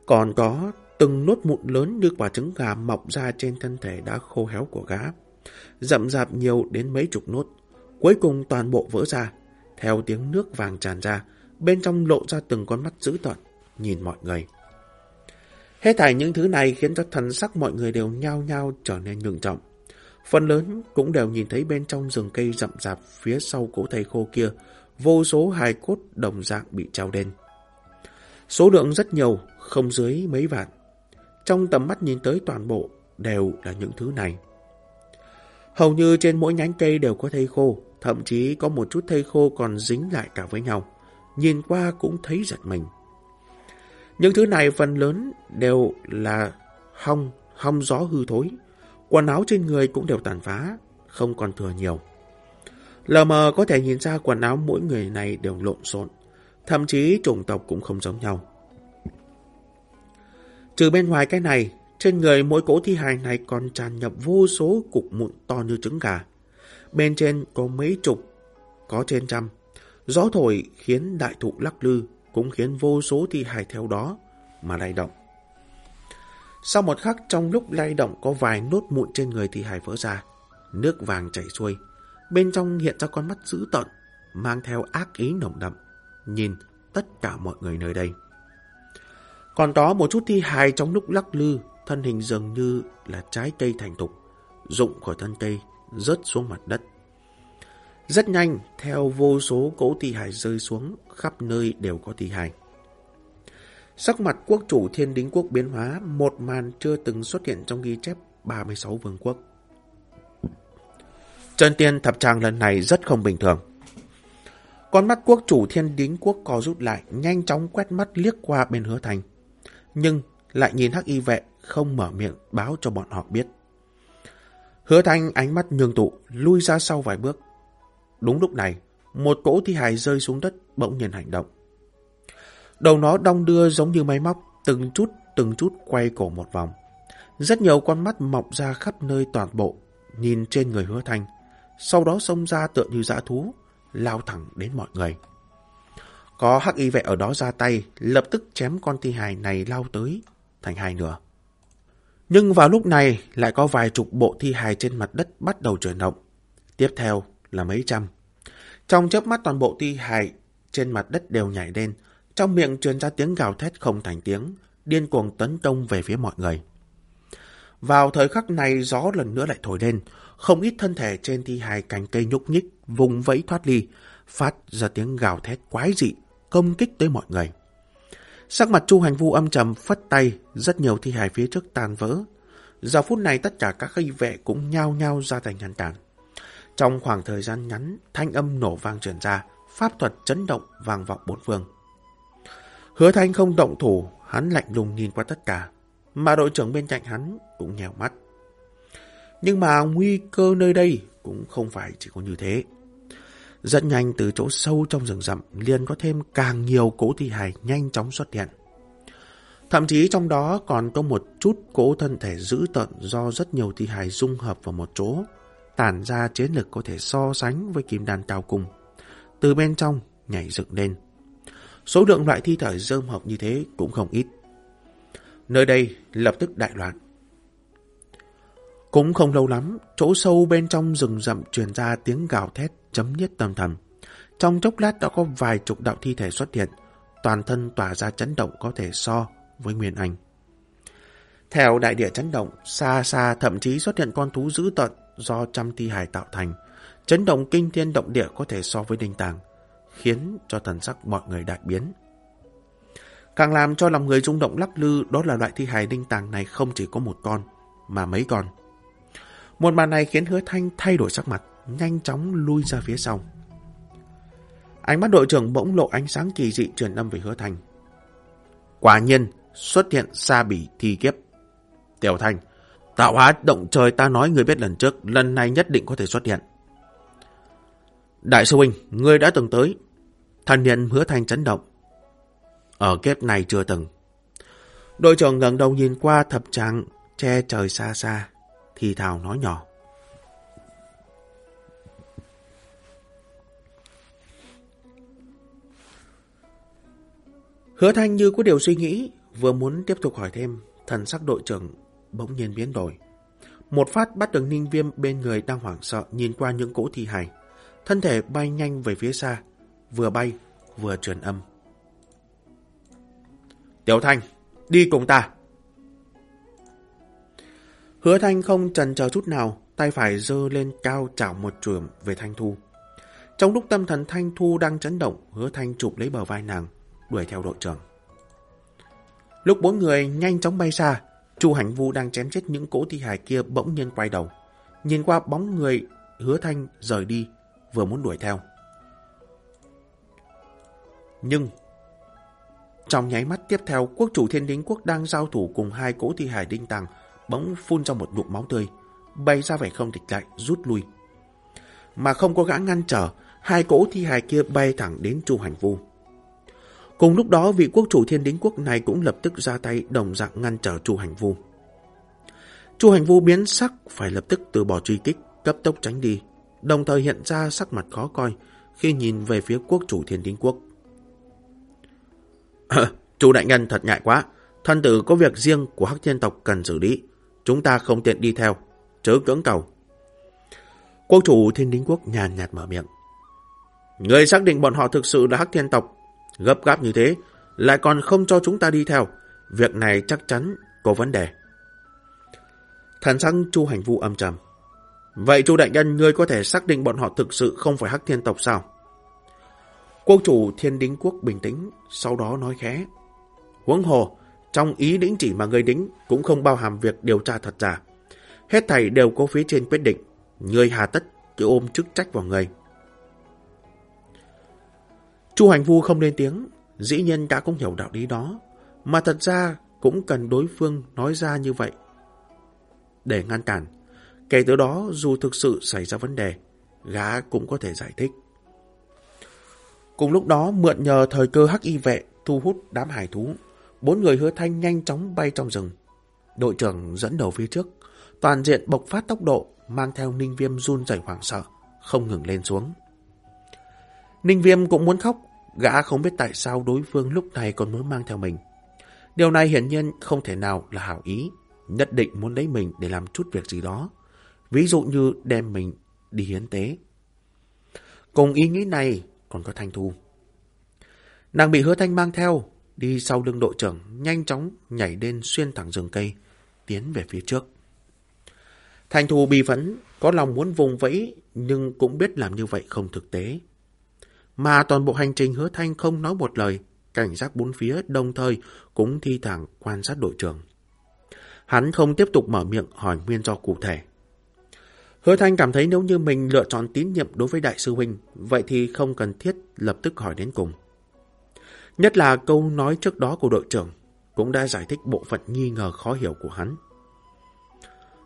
Còn có từng nốt mụn lớn như quả trứng gà mọc ra trên thân thể đã khô héo của gã. Rậm rạp nhiều đến mấy chục nốt. Cuối cùng toàn bộ vỡ ra. Theo tiếng nước vàng tràn ra, bên trong lộ ra từng con mắt dữ tợn, nhìn mọi người. Hết thảy những thứ này khiến cho thần sắc mọi người đều nhao nhao trở nên ngừng trọng. Phần lớn cũng đều nhìn thấy bên trong rừng cây rậm rạp phía sau cổ thầy khô kia, vô số hài cốt đồng dạng bị trao đen. Số lượng rất nhiều, không dưới mấy vạn. Trong tầm mắt nhìn tới toàn bộ đều là những thứ này. Hầu như trên mỗi nhánh cây đều có thây khô, thậm chí có một chút thây khô còn dính lại cả với nhau. Nhìn qua cũng thấy giật mình. Những thứ này phần lớn đều là hong, hong gió hư thối. Quần áo trên người cũng đều tàn phá, không còn thừa nhiều. Lờ mờ có thể nhìn ra quần áo mỗi người này đều lộn xộn, thậm chí chủng tộc cũng không giống nhau. Trừ bên ngoài cái này, trên người mỗi cỗ thi hài này còn tràn nhập vô số cục mụn to như trứng gà. Bên trên có mấy chục, có trên trăm. Gió thổi khiến đại thụ lắc lư, cũng khiến vô số thi hài theo đó mà lay động. Sau một khắc trong lúc lay động có vài nốt mụn trên người thi hài vỡ ra, nước vàng chảy xuôi, bên trong hiện ra con mắt dữ tợn, mang theo ác ý nồng đậm, nhìn tất cả mọi người nơi đây. Còn đó một chút thi hài trong lúc lắc lư, thân hình dường như là trái cây thành thục, rụng khỏi thân cây, rớt xuống mặt đất. Rất nhanh, theo vô số cỗ thi hài rơi xuống, khắp nơi đều có thi hài. Sắc mặt quốc chủ thiên đính quốc biến hóa, một màn chưa từng xuất hiện trong ghi chép 36 vương quốc. trần tiên thập trang lần này rất không bình thường. Con mắt quốc chủ thiên đính quốc co rút lại, nhanh chóng quét mắt liếc qua bên hứa thành. Nhưng lại nhìn hắc y vệ, không mở miệng báo cho bọn họ biết. Hứa thành ánh mắt nhường tụ, lui ra sau vài bước. Đúng lúc này, một cỗ thi hài rơi xuống đất bỗng nhiên hành động. Đầu nó đong đưa giống như máy móc, từng chút từng chút quay cổ một vòng. Rất nhiều con mắt mọc ra khắp nơi toàn bộ, nhìn trên người hứa thanh, sau đó xông ra tựa như dã thú, lao thẳng đến mọi người. Có hắc y vệ ở đó ra tay, lập tức chém con thi hài này lao tới, thành hai nửa. Nhưng vào lúc này, lại có vài chục bộ thi hài trên mặt đất bắt đầu chuyển động. Tiếp theo là mấy trăm. Trong chớp mắt toàn bộ thi hài trên mặt đất đều nhảy lên, trong miệng truyền ra tiếng gào thét không thành tiếng, điên cuồng tấn công về phía mọi người. Vào thời khắc này gió lần nữa lại thổi lên, không ít thân thể trên thi hài cành cây nhúc nhích, vùng vẫy thoát ly, phát ra tiếng gào thét quái dị, công kích tới mọi người. Sắc mặt Chu Hành Vu âm trầm phất tay, rất nhiều thi hài phía trước tan vỡ. Giờ phút này tất cả các khây vệ cũng nhao nhao ra thành ngăn cản. Trong khoảng thời gian ngắn, thanh âm nổ vang truyền ra, pháp thuật chấn động vang vọng bốn phương. Hứa Thanh không động thủ, hắn lạnh lùng nhìn qua tất cả, mà đội trưởng bên cạnh hắn cũng nhèo mắt. Nhưng mà nguy cơ nơi đây cũng không phải chỉ có như thế. Rất nhanh từ chỗ sâu trong rừng rậm liền có thêm càng nhiều cỗ thi hài nhanh chóng xuất hiện. Thậm chí trong đó còn có một chút cỗ thân thể dữ tợn do rất nhiều thi hài dung hợp vào một chỗ, tản ra chiến lực có thể so sánh với kim đan cao cung. Từ bên trong nhảy dựng lên. Số lượng loại thi thể dơm hợp như thế cũng không ít. Nơi đây lập tức đại loạn. Cũng không lâu lắm, chỗ sâu bên trong rừng rậm truyền ra tiếng gào thét chấm nhất tâm thầm. Trong chốc lát đã có vài chục đạo thi thể xuất hiện, toàn thân tỏa ra chấn động có thể so với Nguyên Anh. Theo đại địa chấn động, xa xa thậm chí xuất hiện con thú dữ tận do trăm thi hài tạo thành. Chấn động kinh thiên động địa có thể so với đinh tàng, khiến cho thần sắc mọi người đại biến. Càng làm cho lòng người rung động lắc lư đó là loại thi hài đinh tàng này không chỉ có một con, mà mấy con. Một màn này khiến hứa thanh thay đổi sắc mặt, nhanh chóng lui ra phía sau. Ánh mắt đội trưởng bỗng lộ ánh sáng kỳ dị truyền âm về hứa thanh. Quả nhiên, xuất hiện xa bỉ thi kiếp. Tiểu thanh, tạo hóa động trời ta nói người biết lần trước, lần này nhất định có thể xuất hiện. Đại sư huynh, ngươi đã từng tới. Thần niên hứa thanh chấn động. Ở kiếp này chưa từng. Đội trưởng ngẩng đầu nhìn qua thập trạng che trời xa xa, thì thào nói nhỏ. Hứa Thanh như có điều suy nghĩ, vừa muốn tiếp tục hỏi thêm, thần sắc đội trưởng bỗng nhiên biến đổi. Một phát bắt được ninh viêm bên người đang hoảng sợ nhìn qua những cỗ thi hài. Thân thể bay nhanh về phía xa, vừa bay, vừa truyền âm. Tiểu Thanh, đi cùng ta. Hứa Thanh không trần chờ chút nào, tay phải dơ lên cao chảo một trường về Thanh Thu. Trong lúc tâm thần Thanh Thu đang chấn động, hứa Thanh chụp lấy bờ vai nàng, đuổi theo đội trưởng. Lúc bốn người nhanh chóng bay xa, Chu Hành Vu đang chém chết những cỗ thi hài kia bỗng nhiên quay đầu. Nhìn qua bóng người hứa Thanh rời đi, vừa muốn đuổi theo. Nhưng, trong nháy mắt tiếp theo, quốc chủ thiên đính quốc đang giao thủ cùng hai cỗ thi hài đinh tàng, bỗng phun ra một ngụm máu tươi, bay ra vẻ không địch lại, rút lui. Mà không có gã ngăn trở, hai cỗ thi hài kia bay thẳng đến Chu Hành Vu. Cùng lúc đó, vị quốc chủ thiên đính quốc này cũng lập tức ra tay đồng dạng ngăn trở Chu Hành Vu. Chu Hành Vu biến sắc, phải lập tức từ bỏ truy kích, cấp tốc tránh đi, đồng thời hiện ra sắc mặt khó coi khi nhìn về phía quốc chủ thiên đính quốc. Chu đại nhân thật ngại quá, thân tử có việc riêng của hắc thiên tộc cần xử lý, chúng ta không tiện đi theo, chớ cưỡng cầu. Quốc chủ thiên đính quốc nhàn nhạt mở miệng. Người xác định bọn họ thực sự là hắc thiên tộc. Gấp gáp như thế, lại còn không cho chúng ta đi theo. Việc này chắc chắn có vấn đề. Thần sắc Chu Hành Vũ âm trầm. Vậy Chu Đại Nhân, ngươi có thể xác định bọn họ thực sự không phải hắc thiên tộc sao? Quốc chủ thiên đính quốc bình tĩnh, sau đó nói khẽ. Huống hồ, trong ý đính chỉ mà ngươi đính cũng không bao hàm việc điều tra thật giả. Hết thầy đều có phía trên quyết định. Ngươi hà tất cứ ôm chức trách vào người. Chu Hành Vu không lên tiếng, dĩ nhiên đã cũng hiểu đạo lý đó, mà thật ra cũng cần đối phương nói ra như vậy. Để ngăn cản, kể từ đó dù thực sự xảy ra vấn đề, gã cũng có thể giải thích. Cùng lúc đó mượn nhờ thời cơ hắc y vệ thu hút đám hải thú, bốn người hứa thanh nhanh chóng bay trong rừng. Đội trưởng dẫn đầu phía trước, toàn diện bộc phát tốc độ, mang theo ninh viêm run rẩy hoảng sợ, không ngừng lên xuống. Ninh viêm cũng muốn khóc, gã không biết tại sao đối phương lúc này còn muốn mang theo mình. Điều này hiển nhiên không thể nào là hảo ý, nhất định muốn lấy mình để làm chút việc gì đó. Ví dụ như đem mình đi hiến tế. Cùng ý nghĩ này còn có Thanh Thu. Nàng bị hứa thanh mang theo, đi sau lưng đội trưởng, nhanh chóng nhảy lên xuyên thẳng rừng cây, tiến về phía trước. Thanh Thu bị phấn, có lòng muốn vùng vẫy, nhưng cũng biết làm như vậy không thực tế. Mà toàn bộ hành trình hứa thanh không nói một lời, cảnh giác bốn phía đồng thời cũng thi thẳng quan sát đội trưởng. Hắn không tiếp tục mở miệng hỏi nguyên do cụ thể. Hứa Thanh cảm thấy nếu như mình lựa chọn tín nhiệm đối với đại sư huynh, vậy thì không cần thiết lập tức hỏi đến cùng. Nhất là câu nói trước đó của đội trưởng cũng đã giải thích bộ phận nghi ngờ khó hiểu của hắn.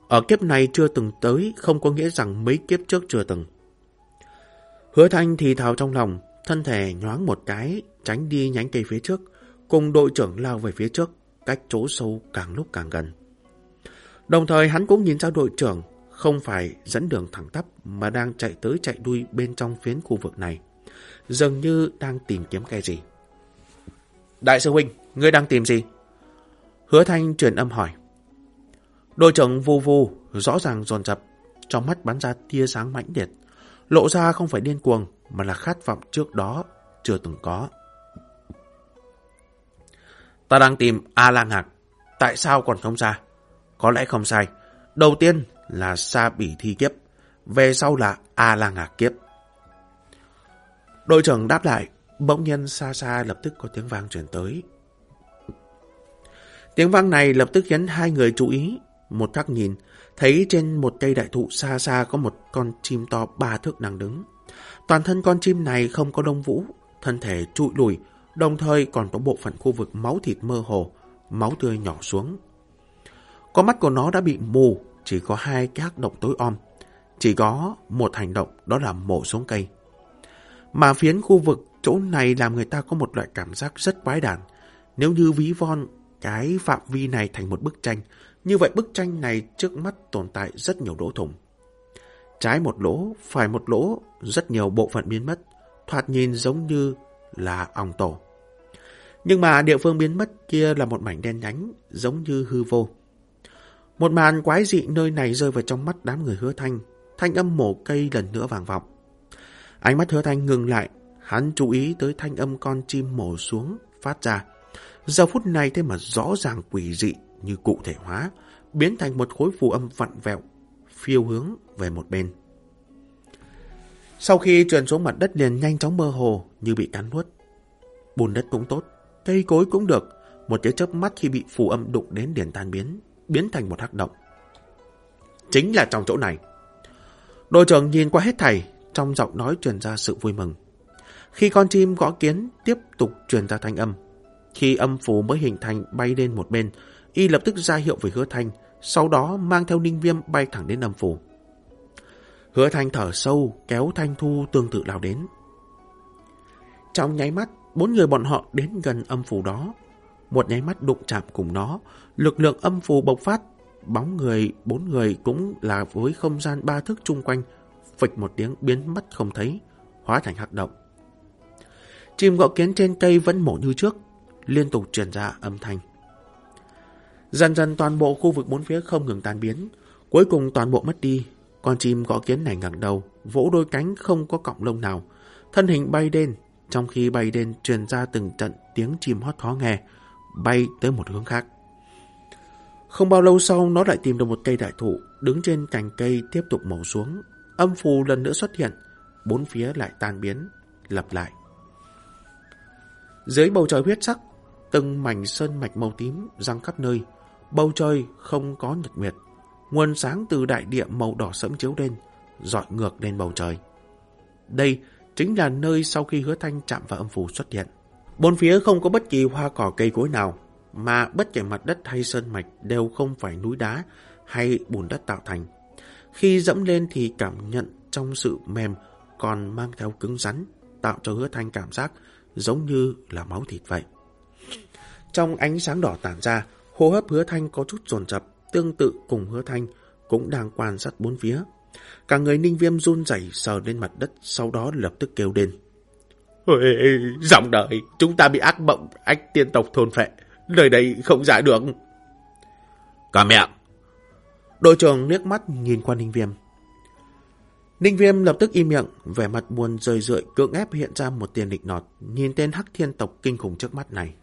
Ở kiếp này chưa từng tới không có nghĩa rằng mấy kiếp trước chưa từng. Hứa Thanh thì thào trong lòng, thân thể nhoáng một cái, tránh đi nhánh cây phía trước, cùng đội trưởng lao về phía trước, cách chỗ sâu càng lúc càng gần. Đồng thời hắn cũng nhìn ra đội trưởng không phải dẫn đường thẳng tắp mà đang chạy tới chạy đuôi bên trong phiến khu vực này. Dường như đang tìm kiếm cái gì. Đại sư huynh, ngươi đang tìm gì? Hứa Thanh truyền âm hỏi. Đội trưởng vu vu, rõ ràng dồn dập, trong mắt bắn ra tia sáng mãnh liệt, lộ ra không phải điên cuồng mà là khát vọng trước đó chưa từng có. Ta đang tìm A Lang Hạc, tại sao còn không ra? Có lẽ không sai. Đầu tiên là Sa Bỉ Thi Kiếp, về sau là A Lang Hạc Kiếp. Đội trưởng đáp lại, bỗng nhiên xa xa lập tức có tiếng vang truyền tới. Tiếng vang này lập tức khiến hai người chú ý, một khắc nhìn, thấy trên một cây đại thụ xa xa có một con chim to ba thước đang đứng. Toàn thân con chim này không có đông vũ, thân thể trụi lùi, đồng thời còn có bộ phận khu vực máu thịt mơ hồ, máu tươi nhỏ xuống. Con mắt của nó đã bị mù, chỉ có hai cái hắc động tối om. Chỉ có một hành động đó là mổ xuống cây. Mà phiến khu vực chỗ này làm người ta có một loại cảm giác rất quái đản. Nếu như ví von cái phạm vi này thành một bức tranh, như vậy bức tranh này trước mắt tồn tại rất nhiều lỗ thủng. Trái một lỗ, phải một lỗ, rất nhiều bộ phận biến mất, thoạt nhìn giống như là ong tổ. Nhưng mà địa phương biến mất kia là một mảnh đen nhánh, giống như hư vô. Một màn quái dị nơi này rơi vào trong mắt đám người hứa thanh, thanh âm mổ cây lần nữa vàng vọng. Ánh mắt hứa thanh ngừng lại, hắn chú ý tới thanh âm con chim mổ xuống, phát ra. Giờ phút này thế mà rõ ràng quỷ dị như cụ thể hóa, biến thành một khối phù âm vặn vẹo, phiêu hướng về một bên. Sau khi truyền xuống mặt đất liền nhanh chóng mơ hồ như bị cắn nuốt. Bùn đất cũng tốt, cây cối cũng được, một cái chớp mắt khi bị phù âm đụng đến liền tan biến, biến thành một hắc động. Chính là trong chỗ này. Đội trưởng nhìn qua hết thầy, trong giọng nói truyền ra sự vui mừng. Khi con chim gõ kiến tiếp tục truyền ra thanh âm, khi âm phù mới hình thành bay lên một bên, y lập tức ra hiệu với hứa thanh, sau đó mang theo ninh viêm bay thẳng đến âm phủ. Hứa thanh thở sâu, kéo thanh thu tương tự lao đến. Trong nháy mắt, bốn người bọn họ đến gần âm phủ đó. Một nháy mắt đụng chạm cùng nó, lực lượng âm phù bộc phát, bóng người, bốn người cũng là với không gian ba thước chung quanh, phịch một tiếng biến mất không thấy, hóa thành hạt động. Chim gõ kiến trên cây vẫn mổ như trước, liên tục truyền ra âm thanh. Dần dần toàn bộ khu vực bốn phía không ngừng tan biến, cuối cùng toàn bộ mất đi, Con chim gõ kiến này ngẩng đầu, vỗ đôi cánh không có cọng lông nào. Thân hình bay lên, trong khi bay lên truyền ra từng trận tiếng chim hót khó nghe, bay tới một hướng khác. Không bao lâu sau, nó lại tìm được một cây đại thụ, đứng trên cành cây tiếp tục màu xuống. Âm phù lần nữa xuất hiện, bốn phía lại tan biến, lặp lại. Dưới bầu trời huyết sắc, từng mảnh sơn mạch màu tím răng khắp nơi. Bầu trời không có nhật nguyệt. Nguồn sáng từ đại địa màu đỏ sẫm chiếu lên, dọi ngược lên bầu trời. Đây chính là nơi sau khi hứa thanh chạm vào âm phù xuất hiện. Bốn phía không có bất kỳ hoa cỏ cây cối nào, mà bất kể mặt đất hay sơn mạch đều không phải núi đá hay bùn đất tạo thành. Khi dẫm lên thì cảm nhận trong sự mềm còn mang theo cứng rắn, tạo cho hứa thanh cảm giác giống như là máu thịt vậy. Trong ánh sáng đỏ tản ra, hô hấp hứa thanh có chút dồn dập, tương tự cùng hứa thanh cũng đang quan sát bốn phía. Cả người ninh viêm run rẩy sờ lên mặt đất, sau đó lập tức kêu lên. Dòng đời, chúng ta bị ác mộng, ách tiên tộc thôn phệ. Nơi đây không giả được. Cả mẹ! Đội trưởng liếc mắt nhìn qua ninh viêm. Ninh viêm lập tức im miệng, vẻ mặt buồn rời rượi cưỡng ép hiện ra một tiền định nọt, nhìn tên hắc thiên tộc kinh khủng trước mắt này.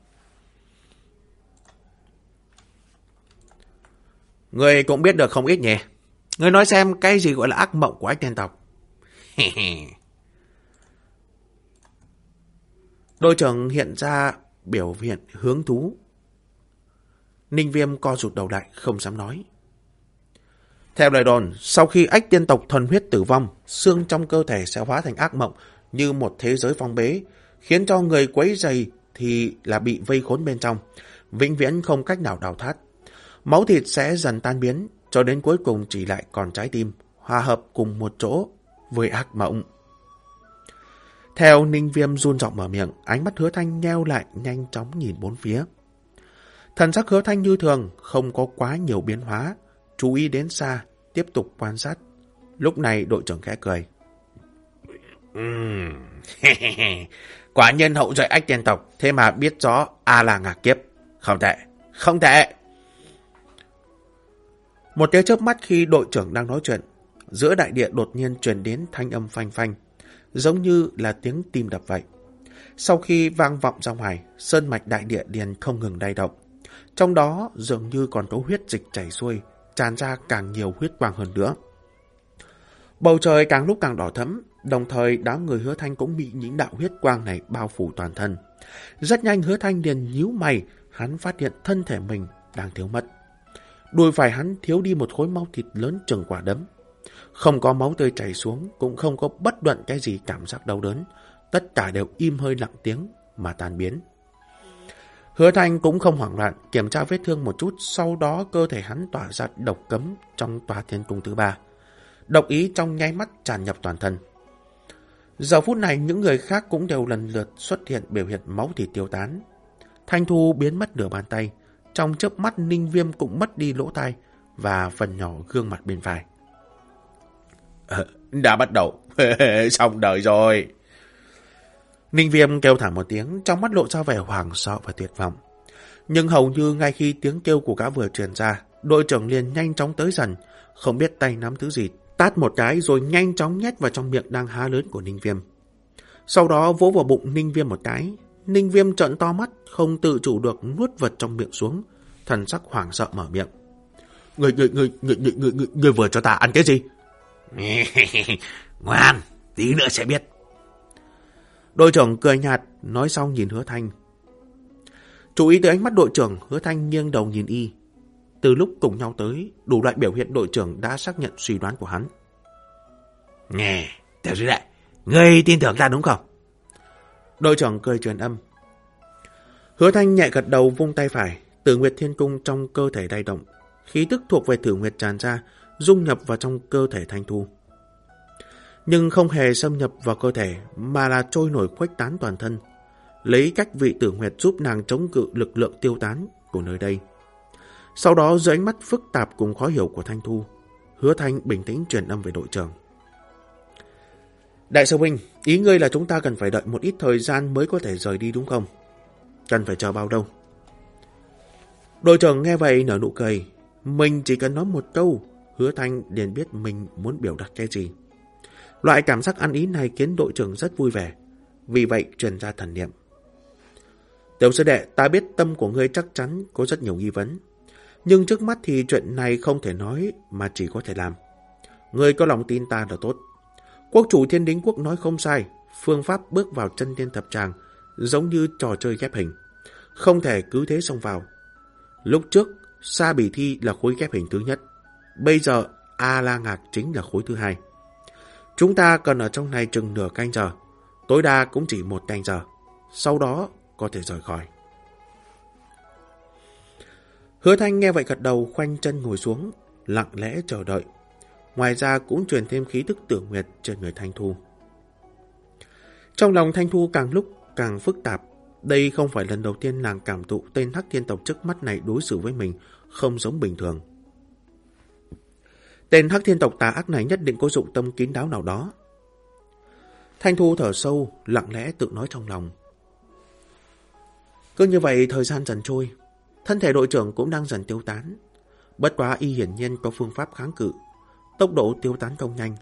Người cũng biết được không ít nhỉ? Người nói xem cái gì gọi là ác mộng của ách nhân tộc. Đội trưởng hiện ra biểu hiện hướng thú. Ninh viêm co rụt đầu lại, không dám nói. Theo lời đồn, sau khi ách tiên tộc thuần huyết tử vong, xương trong cơ thể sẽ hóa thành ác mộng như một thế giới phong bế, khiến cho người quấy dày thì là bị vây khốn bên trong, vĩnh viễn không cách nào đào thoát. Máu thịt sẽ dần tan biến, cho đến cuối cùng chỉ lại còn trái tim, hòa hợp cùng một chỗ với ác mộng. Theo ninh viêm run giọng mở miệng, ánh mắt hứa thanh nheo lại nhanh chóng nhìn bốn phía. Thần sắc hứa thanh như thường, không có quá nhiều biến hóa, chú ý đến xa, tiếp tục quan sát. Lúc này đội trưởng khẽ cười. Quả nhân hậu duệ ách tiên tộc, thế mà biết rõ A là ngạc kiếp. Không tệ, không tệ. Một tia chớp mắt khi đội trưởng đang nói chuyện, giữa đại địa đột nhiên truyền đến thanh âm phanh phanh, giống như là tiếng tim đập vậy. Sau khi vang vọng ra ngoài, sơn mạch đại địa điền không ngừng đay động. Trong đó dường như còn có huyết dịch chảy xuôi, tràn ra càng nhiều huyết quang hơn nữa. Bầu trời càng lúc càng đỏ thẫm, đồng thời đám người hứa thanh cũng bị những đạo huyết quang này bao phủ toàn thân. Rất nhanh hứa thanh liền nhíu mày, hắn phát hiện thân thể mình đang thiếu mất. Đùi phải hắn thiếu đi một khối máu thịt lớn chừng quả đấm. Không có máu tươi chảy xuống, cũng không có bất luận cái gì cảm giác đau đớn. Tất cả đều im hơi lặng tiếng mà tan biến. Hứa Thanh cũng không hoảng loạn, kiểm tra vết thương một chút, sau đó cơ thể hắn tỏa ra độc cấm trong tòa thiên cung thứ ba. Độc ý trong nháy mắt tràn nhập toàn thân. Giờ phút này những người khác cũng đều lần lượt xuất hiện biểu hiện máu thịt tiêu tán. Thanh Thu biến mất nửa bàn tay, trong chớp mắt Ninh Viêm cũng mất đi lỗ tai và phần nhỏ gương mặt bên phải. À, đã bắt đầu, xong đời rồi. Ninh Viêm kêu thảm một tiếng, trong mắt lộ ra vẻ hoàng sợ và tuyệt vọng. Nhưng hầu như ngay khi tiếng kêu của gã vừa truyền ra, đội trưởng liền nhanh chóng tới dần, không biết tay nắm thứ gì, tát một cái rồi nhanh chóng nhét vào trong miệng đang há lớn của Ninh Viêm. Sau đó vỗ vào bụng Ninh Viêm một cái, Ninh Viêm trợn to mắt, không tự chủ được nuốt vật trong miệng xuống, thần sắc hoảng sợ mở miệng. Người, người, người, người, người, người, người, người vừa cho ta ăn cái gì? Ngoan, tí nữa sẽ biết. Đội trưởng cười nhạt, nói xong nhìn hứa thanh. Chú ý tới ánh mắt đội trưởng, hứa thanh nghiêng đầu nhìn y. Từ lúc cùng nhau tới, đủ loại biểu hiện đội trưởng đã xác nhận suy đoán của hắn. Nghe, tiểu duy đại, ngươi tin tưởng ta đúng không? Đội trưởng cười truyền âm. Hứa thanh nhẹ gật đầu vung tay phải, tử nguyệt thiên cung trong cơ thể đai động. Khí tức thuộc về tử nguyệt tràn ra, dung nhập vào trong cơ thể thanh thu nhưng không hề xâm nhập vào cơ thể mà là trôi nổi khuếch tán toàn thân, lấy cách vị tử nguyệt giúp nàng chống cự lực lượng tiêu tán của nơi đây. Sau đó dưới ánh mắt phức tạp cùng khó hiểu của Thanh Thu, hứa Thanh bình tĩnh truyền âm về đội trưởng. Đại sư huynh, ý ngươi là chúng ta cần phải đợi một ít thời gian mới có thể rời đi đúng không? Cần phải chờ bao đâu? Đội trưởng nghe vậy nở nụ cười. Mình chỉ cần nói một câu, hứa thanh liền biết mình muốn biểu đạt cái gì. Loại cảm giác ăn ý này khiến đội trưởng rất vui vẻ, vì vậy truyền ra thần niệm. Tiểu sư đệ, ta biết tâm của ngươi chắc chắn có rất nhiều nghi vấn. Nhưng trước mắt thì chuyện này không thể nói mà chỉ có thể làm. Ngươi có lòng tin ta là tốt. Quốc chủ thiên đính quốc nói không sai, phương pháp bước vào chân tiên thập tràng giống như trò chơi ghép hình. Không thể cứ thế xông vào. Lúc trước, Sa Bỉ Thi là khối ghép hình thứ nhất. Bây giờ, A-La Ngạc chính là khối thứ hai. Chúng ta cần ở trong này chừng nửa canh giờ. Tối đa cũng chỉ một canh giờ. Sau đó có thể rời khỏi. Hứa Thanh nghe vậy gật đầu khoanh chân ngồi xuống, lặng lẽ chờ đợi. Ngoài ra cũng truyền thêm khí tức tưởng nguyệt trên người Thanh Thu. Trong lòng Thanh Thu càng lúc càng phức tạp. Đây không phải lần đầu tiên nàng cảm thụ tên Hắc Thiên Tộc trước mắt này đối xử với mình không giống bình thường. Tên Hắc Thiên Tộc tà ác này nhất định có dụng tâm kín đáo nào đó. Thanh Thu thở sâu, lặng lẽ tự nói trong lòng. Cứ như vậy thời gian dần trôi, thân thể đội trưởng cũng đang dần tiêu tán. Bất quá y hiển nhiên có phương pháp kháng cự, tốc độ tiêu tán không nhanh.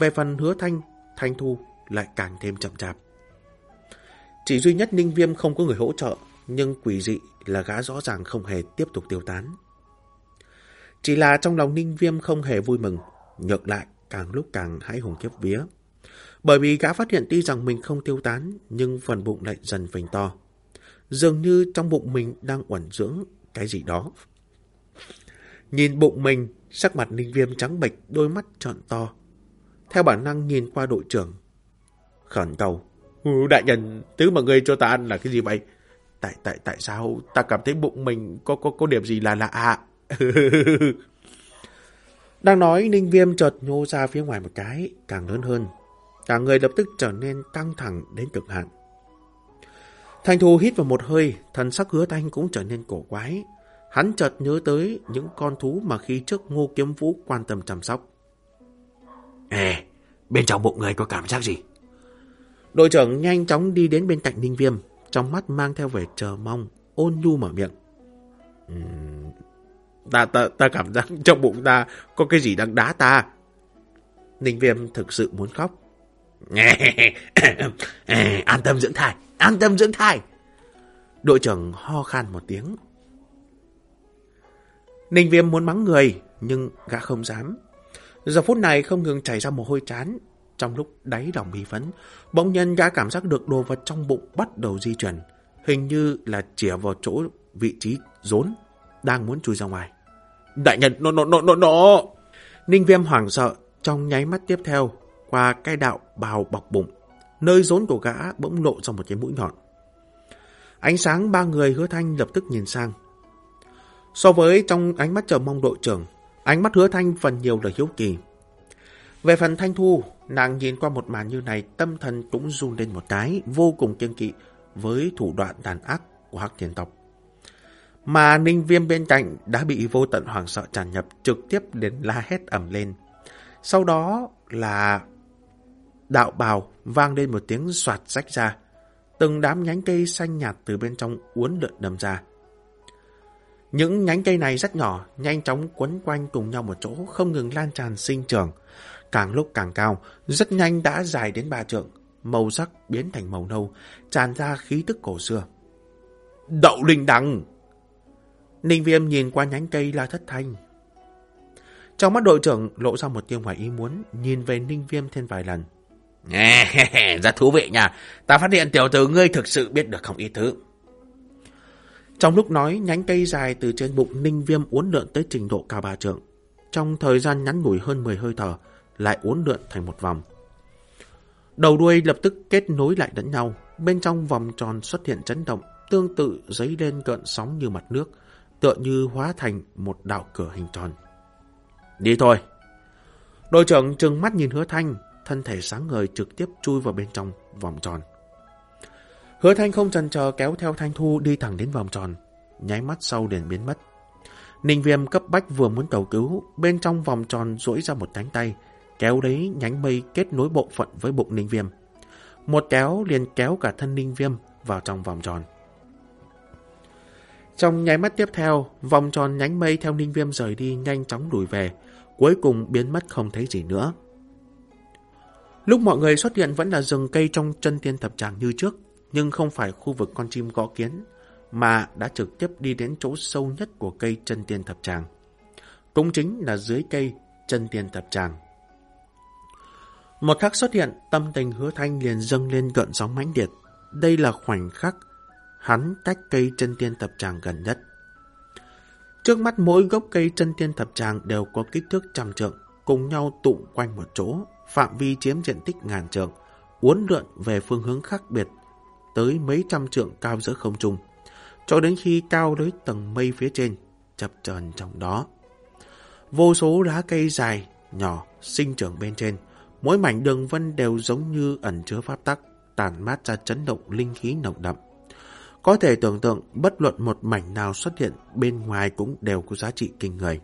Về phần hứa thanh, thanh thu lại càng thêm chậm chạp. Chỉ duy nhất ninh viêm không có người hỗ trợ, nhưng quỷ dị là gã rõ ràng không hề tiếp tục tiêu tán. Chỉ là trong lòng ninh viêm không hề vui mừng, ngược lại càng lúc càng hãi hùng kiếp vía. Bởi vì gã phát hiện tuy rằng mình không tiêu tán, nhưng phần bụng lại dần phình to. Dường như trong bụng mình đang uẩn dưỡng cái gì đó. Nhìn bụng mình, sắc mặt ninh viêm trắng bệch, đôi mắt trọn to. Theo bản năng nhìn qua đội trưởng. Khẩn cầu. Ừ, đại nhân, thứ mà ngươi cho ta ăn là cái gì vậy? Tại tại tại sao ta cảm thấy bụng mình có có có điểm gì là lạ ạ? Đang nói, Ninh Viêm chợt nhô ra phía ngoài một cái, càng lớn hơn. Cả người lập tức trở nên căng thẳng đến cực hạn. thành Thu hít vào một hơi, thần sắc hứa thanh cũng trở nên cổ quái. Hắn chợt nhớ tới những con thú mà khi trước Ngô Kiếm Vũ quan tâm chăm sóc. Ê, bên trong bụng người có cảm giác gì? Đội trưởng nhanh chóng đi đến bên cạnh Ninh Viêm, trong mắt mang theo vẻ chờ mong, ôn nhu mở miệng. Uhm, ta, ta, ta cảm giác trong bụng ta có cái gì đang đá ta. Ninh Viêm thực sự muốn khóc. an tâm dưỡng thai, an tâm dưỡng thai. Đội trưởng ho khan một tiếng. Ninh Viêm muốn mắng người, nhưng gã không dám. Giờ phút này không ngừng chảy ra mồ hôi chán. Trong lúc đáy lòng bi phấn, bỗng nhân gã cảm giác được đồ vật trong bụng bắt đầu di chuyển. Hình như là chỉa vào chỗ vị trí rốn, đang muốn chui ra ngoài. Đại nhân, nó, nó, nó, nó, nó. Ninh Viêm hoảng sợ, trong nháy mắt tiếp theo, qua cái đạo bào bọc bụng, nơi rốn của gã bỗng lộ ra một cái mũi nhọn. Ánh sáng ba người hứa thanh lập tức nhìn sang. So với trong ánh mắt chờ mong đội trưởng, ánh mắt hứa thanh phần nhiều là hiếu kỳ. Về phần thanh thu, nàng nhìn qua một màn như này, tâm thần cũng run lên một cái, vô cùng kiên kỵ với thủ đoạn đàn ác của hắc thiên tộc. Mà ninh viêm bên cạnh đã bị vô tận hoàng sợ tràn nhập trực tiếp đến la hét ẩm lên. Sau đó là đạo bào vang lên một tiếng soạt rách ra. Từng đám nhánh cây xanh nhạt từ bên trong uốn lượn đầm ra. Những nhánh cây này rất nhỏ, nhanh chóng quấn quanh cùng nhau một chỗ, không ngừng lan tràn sinh trưởng. Càng lúc càng cao, rất nhanh đã dài đến ba trượng, màu sắc biến thành màu nâu, tràn ra khí tức cổ xưa. Đậu linh đằng! Ninh viêm nhìn qua nhánh cây la thất thanh. Trong mắt đội trưởng lộ ra một tiêu ngoài ý muốn, nhìn về ninh viêm thêm vài lần. Rất thú vị nha. Ta phát hiện tiểu tử ngươi thực sự biết được không ít thứ. Trong lúc nói, nhánh cây dài từ trên bụng ninh viêm uốn lượn tới trình độ cao ba trượng. Trong thời gian ngắn ngủi hơn 10 hơi thở, lại uốn lượn thành một vòng. Đầu đuôi lập tức kết nối lại lẫn nhau. Bên trong vòng tròn xuất hiện chấn động, tương tự giấy lên cận sóng như mặt nước, tựa như hóa thành một đạo cửa hình tròn. Đi thôi. Đội trưởng trừng mắt nhìn hứa thanh, thân thể sáng ngời trực tiếp chui vào bên trong vòng tròn. Hứa thanh không chần chờ kéo theo thanh thu đi thẳng đến vòng tròn, nháy mắt sau liền biến mất. Ninh viêm cấp bách vừa muốn cầu cứu, bên trong vòng tròn duỗi ra một cánh tay, kéo lấy nhánh mây kết nối bộ phận với bụng ninh viêm. Một kéo liền kéo cả thân ninh viêm vào trong vòng tròn. Trong nháy mắt tiếp theo, vòng tròn nhánh mây theo ninh viêm rời đi nhanh chóng đuổi về, cuối cùng biến mất không thấy gì nữa. Lúc mọi người xuất hiện vẫn là rừng cây trong chân tiên thập tràng như trước, nhưng không phải khu vực con chim gõ kiến, mà đã trực tiếp đi đến chỗ sâu nhất của cây chân tiên thập tràng. Cũng chính là dưới cây chân tiên thập tràng. Một khắc xuất hiện, tâm tình hứa thanh liền dâng lên gợn sóng mãnh liệt. Đây là khoảnh khắc hắn cách cây chân tiên thập tràng gần nhất. Trước mắt mỗi gốc cây chân tiên thập tràng đều có kích thước trăm trượng, cùng nhau tụ quanh một chỗ, phạm vi chiếm diện tích ngàn trượng, uốn lượn về phương hướng khác biệt, tới mấy trăm trượng cao giữa không trung, cho đến khi cao tới tầng mây phía trên, chập chờn trong đó. Vô số lá cây dài, nhỏ, sinh trưởng bên trên, mỗi mảnh đường vân đều giống như ẩn chứa pháp tắc, tàn mát ra chấn động linh khí nồng đậm. Có thể tưởng tượng bất luận một mảnh nào xuất hiện bên ngoài cũng đều có giá trị kinh người.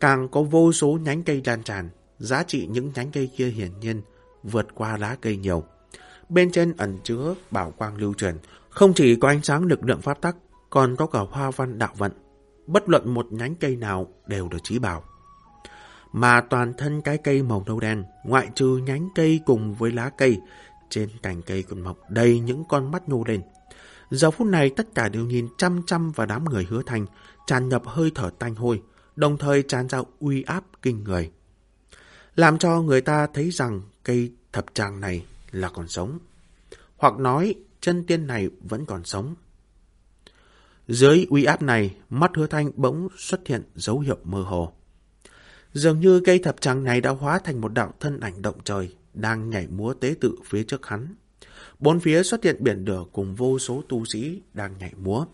Càng có vô số nhánh cây lan tràn, giá trị những nhánh cây kia hiển nhiên vượt qua lá cây nhiều. Bên trên ẩn chứa bảo quang lưu truyền, không chỉ có ánh sáng lực lượng pháp tắc, còn có cả hoa văn đạo vận. Bất luận một nhánh cây nào đều được trí bảo. Mà toàn thân cái cây màu nâu đen, ngoại trừ nhánh cây cùng với lá cây, trên cành cây còn mọc đầy những con mắt nhô lên. Giờ phút này tất cả đều nhìn chăm chăm vào đám người hứa thành, tràn nhập hơi thở tanh hôi, đồng thời tràn ra uy áp kinh người. Làm cho người ta thấy rằng cây thập tràng này là còn sống. Hoặc nói chân tiên này vẫn còn sống. Dưới uy áp này, mắt hứa thanh bỗng xuất hiện dấu hiệu mơ hồ. Dường như cây thập tràng này đã hóa thành một đạo thân ảnh động trời, đang nhảy múa tế tự phía trước hắn. Bốn phía xuất hiện biển lửa cùng vô số tu sĩ đang nhảy múa.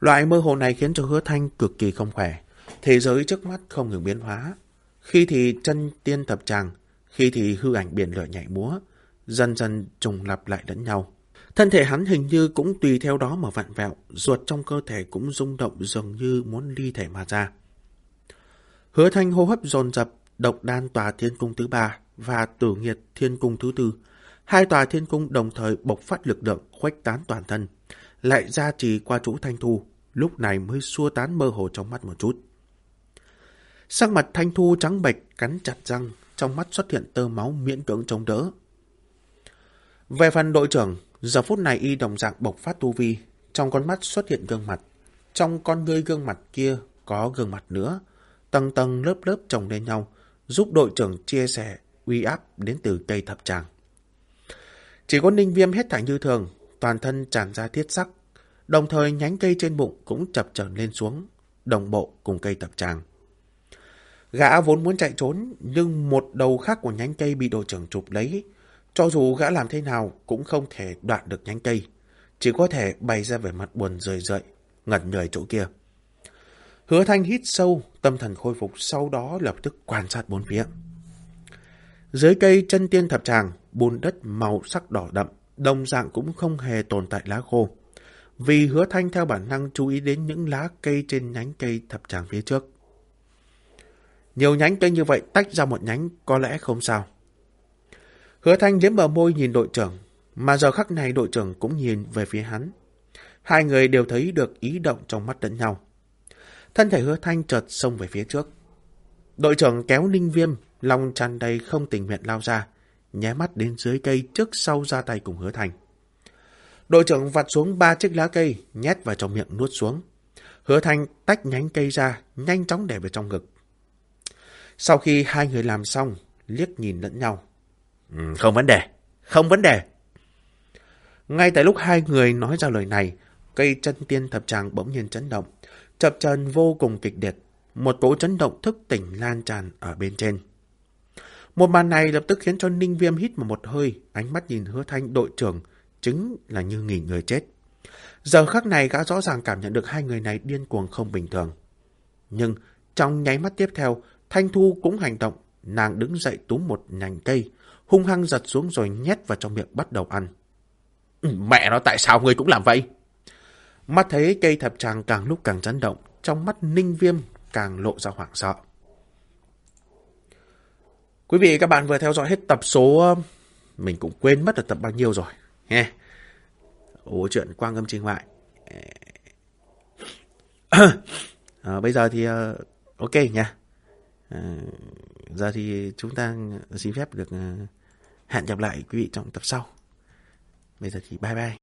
Loại mơ hồ này khiến cho hứa thanh cực kỳ không khỏe. Thế giới trước mắt không ngừng biến hóa. Khi thì chân tiên thập tràng, khi thì hư ảnh biển lửa nhảy múa, dần dần trùng lặp lại lẫn nhau. Thân thể hắn hình như cũng tùy theo đó mà vặn vẹo, ruột trong cơ thể cũng rung động dường như muốn ly thể mà ra. Hứa thanh hô hấp dồn dập, độc đan tòa thiên cung thứ ba và tử nghiệt thiên cung thứ tư. Hai tòa thiên cung đồng thời bộc phát lực lượng khuếch tán toàn thân, lại ra trì qua chỗ thanh thu, lúc này mới xua tán mơ hồ trong mắt một chút. Sắc mặt thanh thu trắng bệch, cắn chặt răng, trong mắt xuất hiện tơ máu miễn cưỡng chống đỡ. Về phần đội trưởng, giờ phút này y đồng dạng bộc phát tu vi, trong con mắt xuất hiện gương mặt. Trong con ngươi gương mặt kia có gương mặt nữa, tầng tầng lớp lớp chồng lên nhau, giúp đội trưởng chia sẻ uy áp đến từ cây thập tràng. Chỉ có ninh viêm hết thảy như thường, toàn thân tràn ra thiết sắc, đồng thời nhánh cây trên bụng cũng chập chờn lên xuống, đồng bộ cùng cây thập tràng. Gã vốn muốn chạy trốn, nhưng một đầu khác của nhánh cây bị đội trưởng chụp lấy. Cho dù gã làm thế nào cũng không thể đoạn được nhánh cây, chỉ có thể bày ra vẻ mặt buồn rời rợi, ngẩn người chỗ kia. Hứa thanh hít sâu, tâm thần khôi phục, sau đó lập tức quan sát bốn phía. Dưới cây chân tiên thập tràng, bùn đất màu sắc đỏ đậm, đồng dạng cũng không hề tồn tại lá khô. Vì hứa thanh theo bản năng chú ý đến những lá cây trên nhánh cây thập tràng phía trước. Nhiều nhánh cây như vậy tách ra một nhánh có lẽ không sao. Hứa thanh liếm bờ môi nhìn đội trưởng, mà giờ khắc này đội trưởng cũng nhìn về phía hắn. Hai người đều thấy được ý động trong mắt lẫn nhau. Thân thể hứa thanh chợt xông về phía trước. Đội trưởng kéo ninh viêm, lòng tràn đầy không tình nguyện lao ra, nhé mắt đến dưới cây trước sau ra tay cùng hứa thanh. Đội trưởng vặt xuống ba chiếc lá cây, nhét vào trong miệng nuốt xuống. Hứa thanh tách nhánh cây ra, nhanh chóng để vào trong ngực. Sau khi hai người làm xong, liếc nhìn lẫn nhau. Ừ, không vấn đề, không vấn đề. Ngay tại lúc hai người nói ra lời này, cây chân tiên thập tràng bỗng nhiên chấn động, chập chờn vô cùng kịch liệt, một cỗ chấn động thức tỉnh lan tràn ở bên trên. Một màn này lập tức khiến cho Ninh Viêm hít một một hơi, ánh mắt nhìn hứa thanh đội trưởng, chứng là như nghỉ người chết. Giờ khắc này gã rõ ràng cảm nhận được hai người này điên cuồng không bình thường. Nhưng trong nháy mắt tiếp theo, Thanh Thu cũng hành động, nàng đứng dậy túm một nhành cây, hung hăng giật xuống rồi nhét vào trong miệng bắt đầu ăn. Ừ, mẹ nó tại sao người cũng làm vậy? Mắt thấy cây thập tràng càng lúc càng chấn động, trong mắt ninh viêm càng lộ ra hoảng sợ. Quý vị các bạn vừa theo dõi hết tập số... Mình cũng quên mất là tập bao nhiêu rồi. Nghe. Ủa chuyện quang âm trình ngoại. à, bây giờ thì uh, ok nha. Ờ, giờ thì chúng ta xin phép được ờ, hẹn gặp lại quý vị trong tập sau. Bây giờ thì bye bye.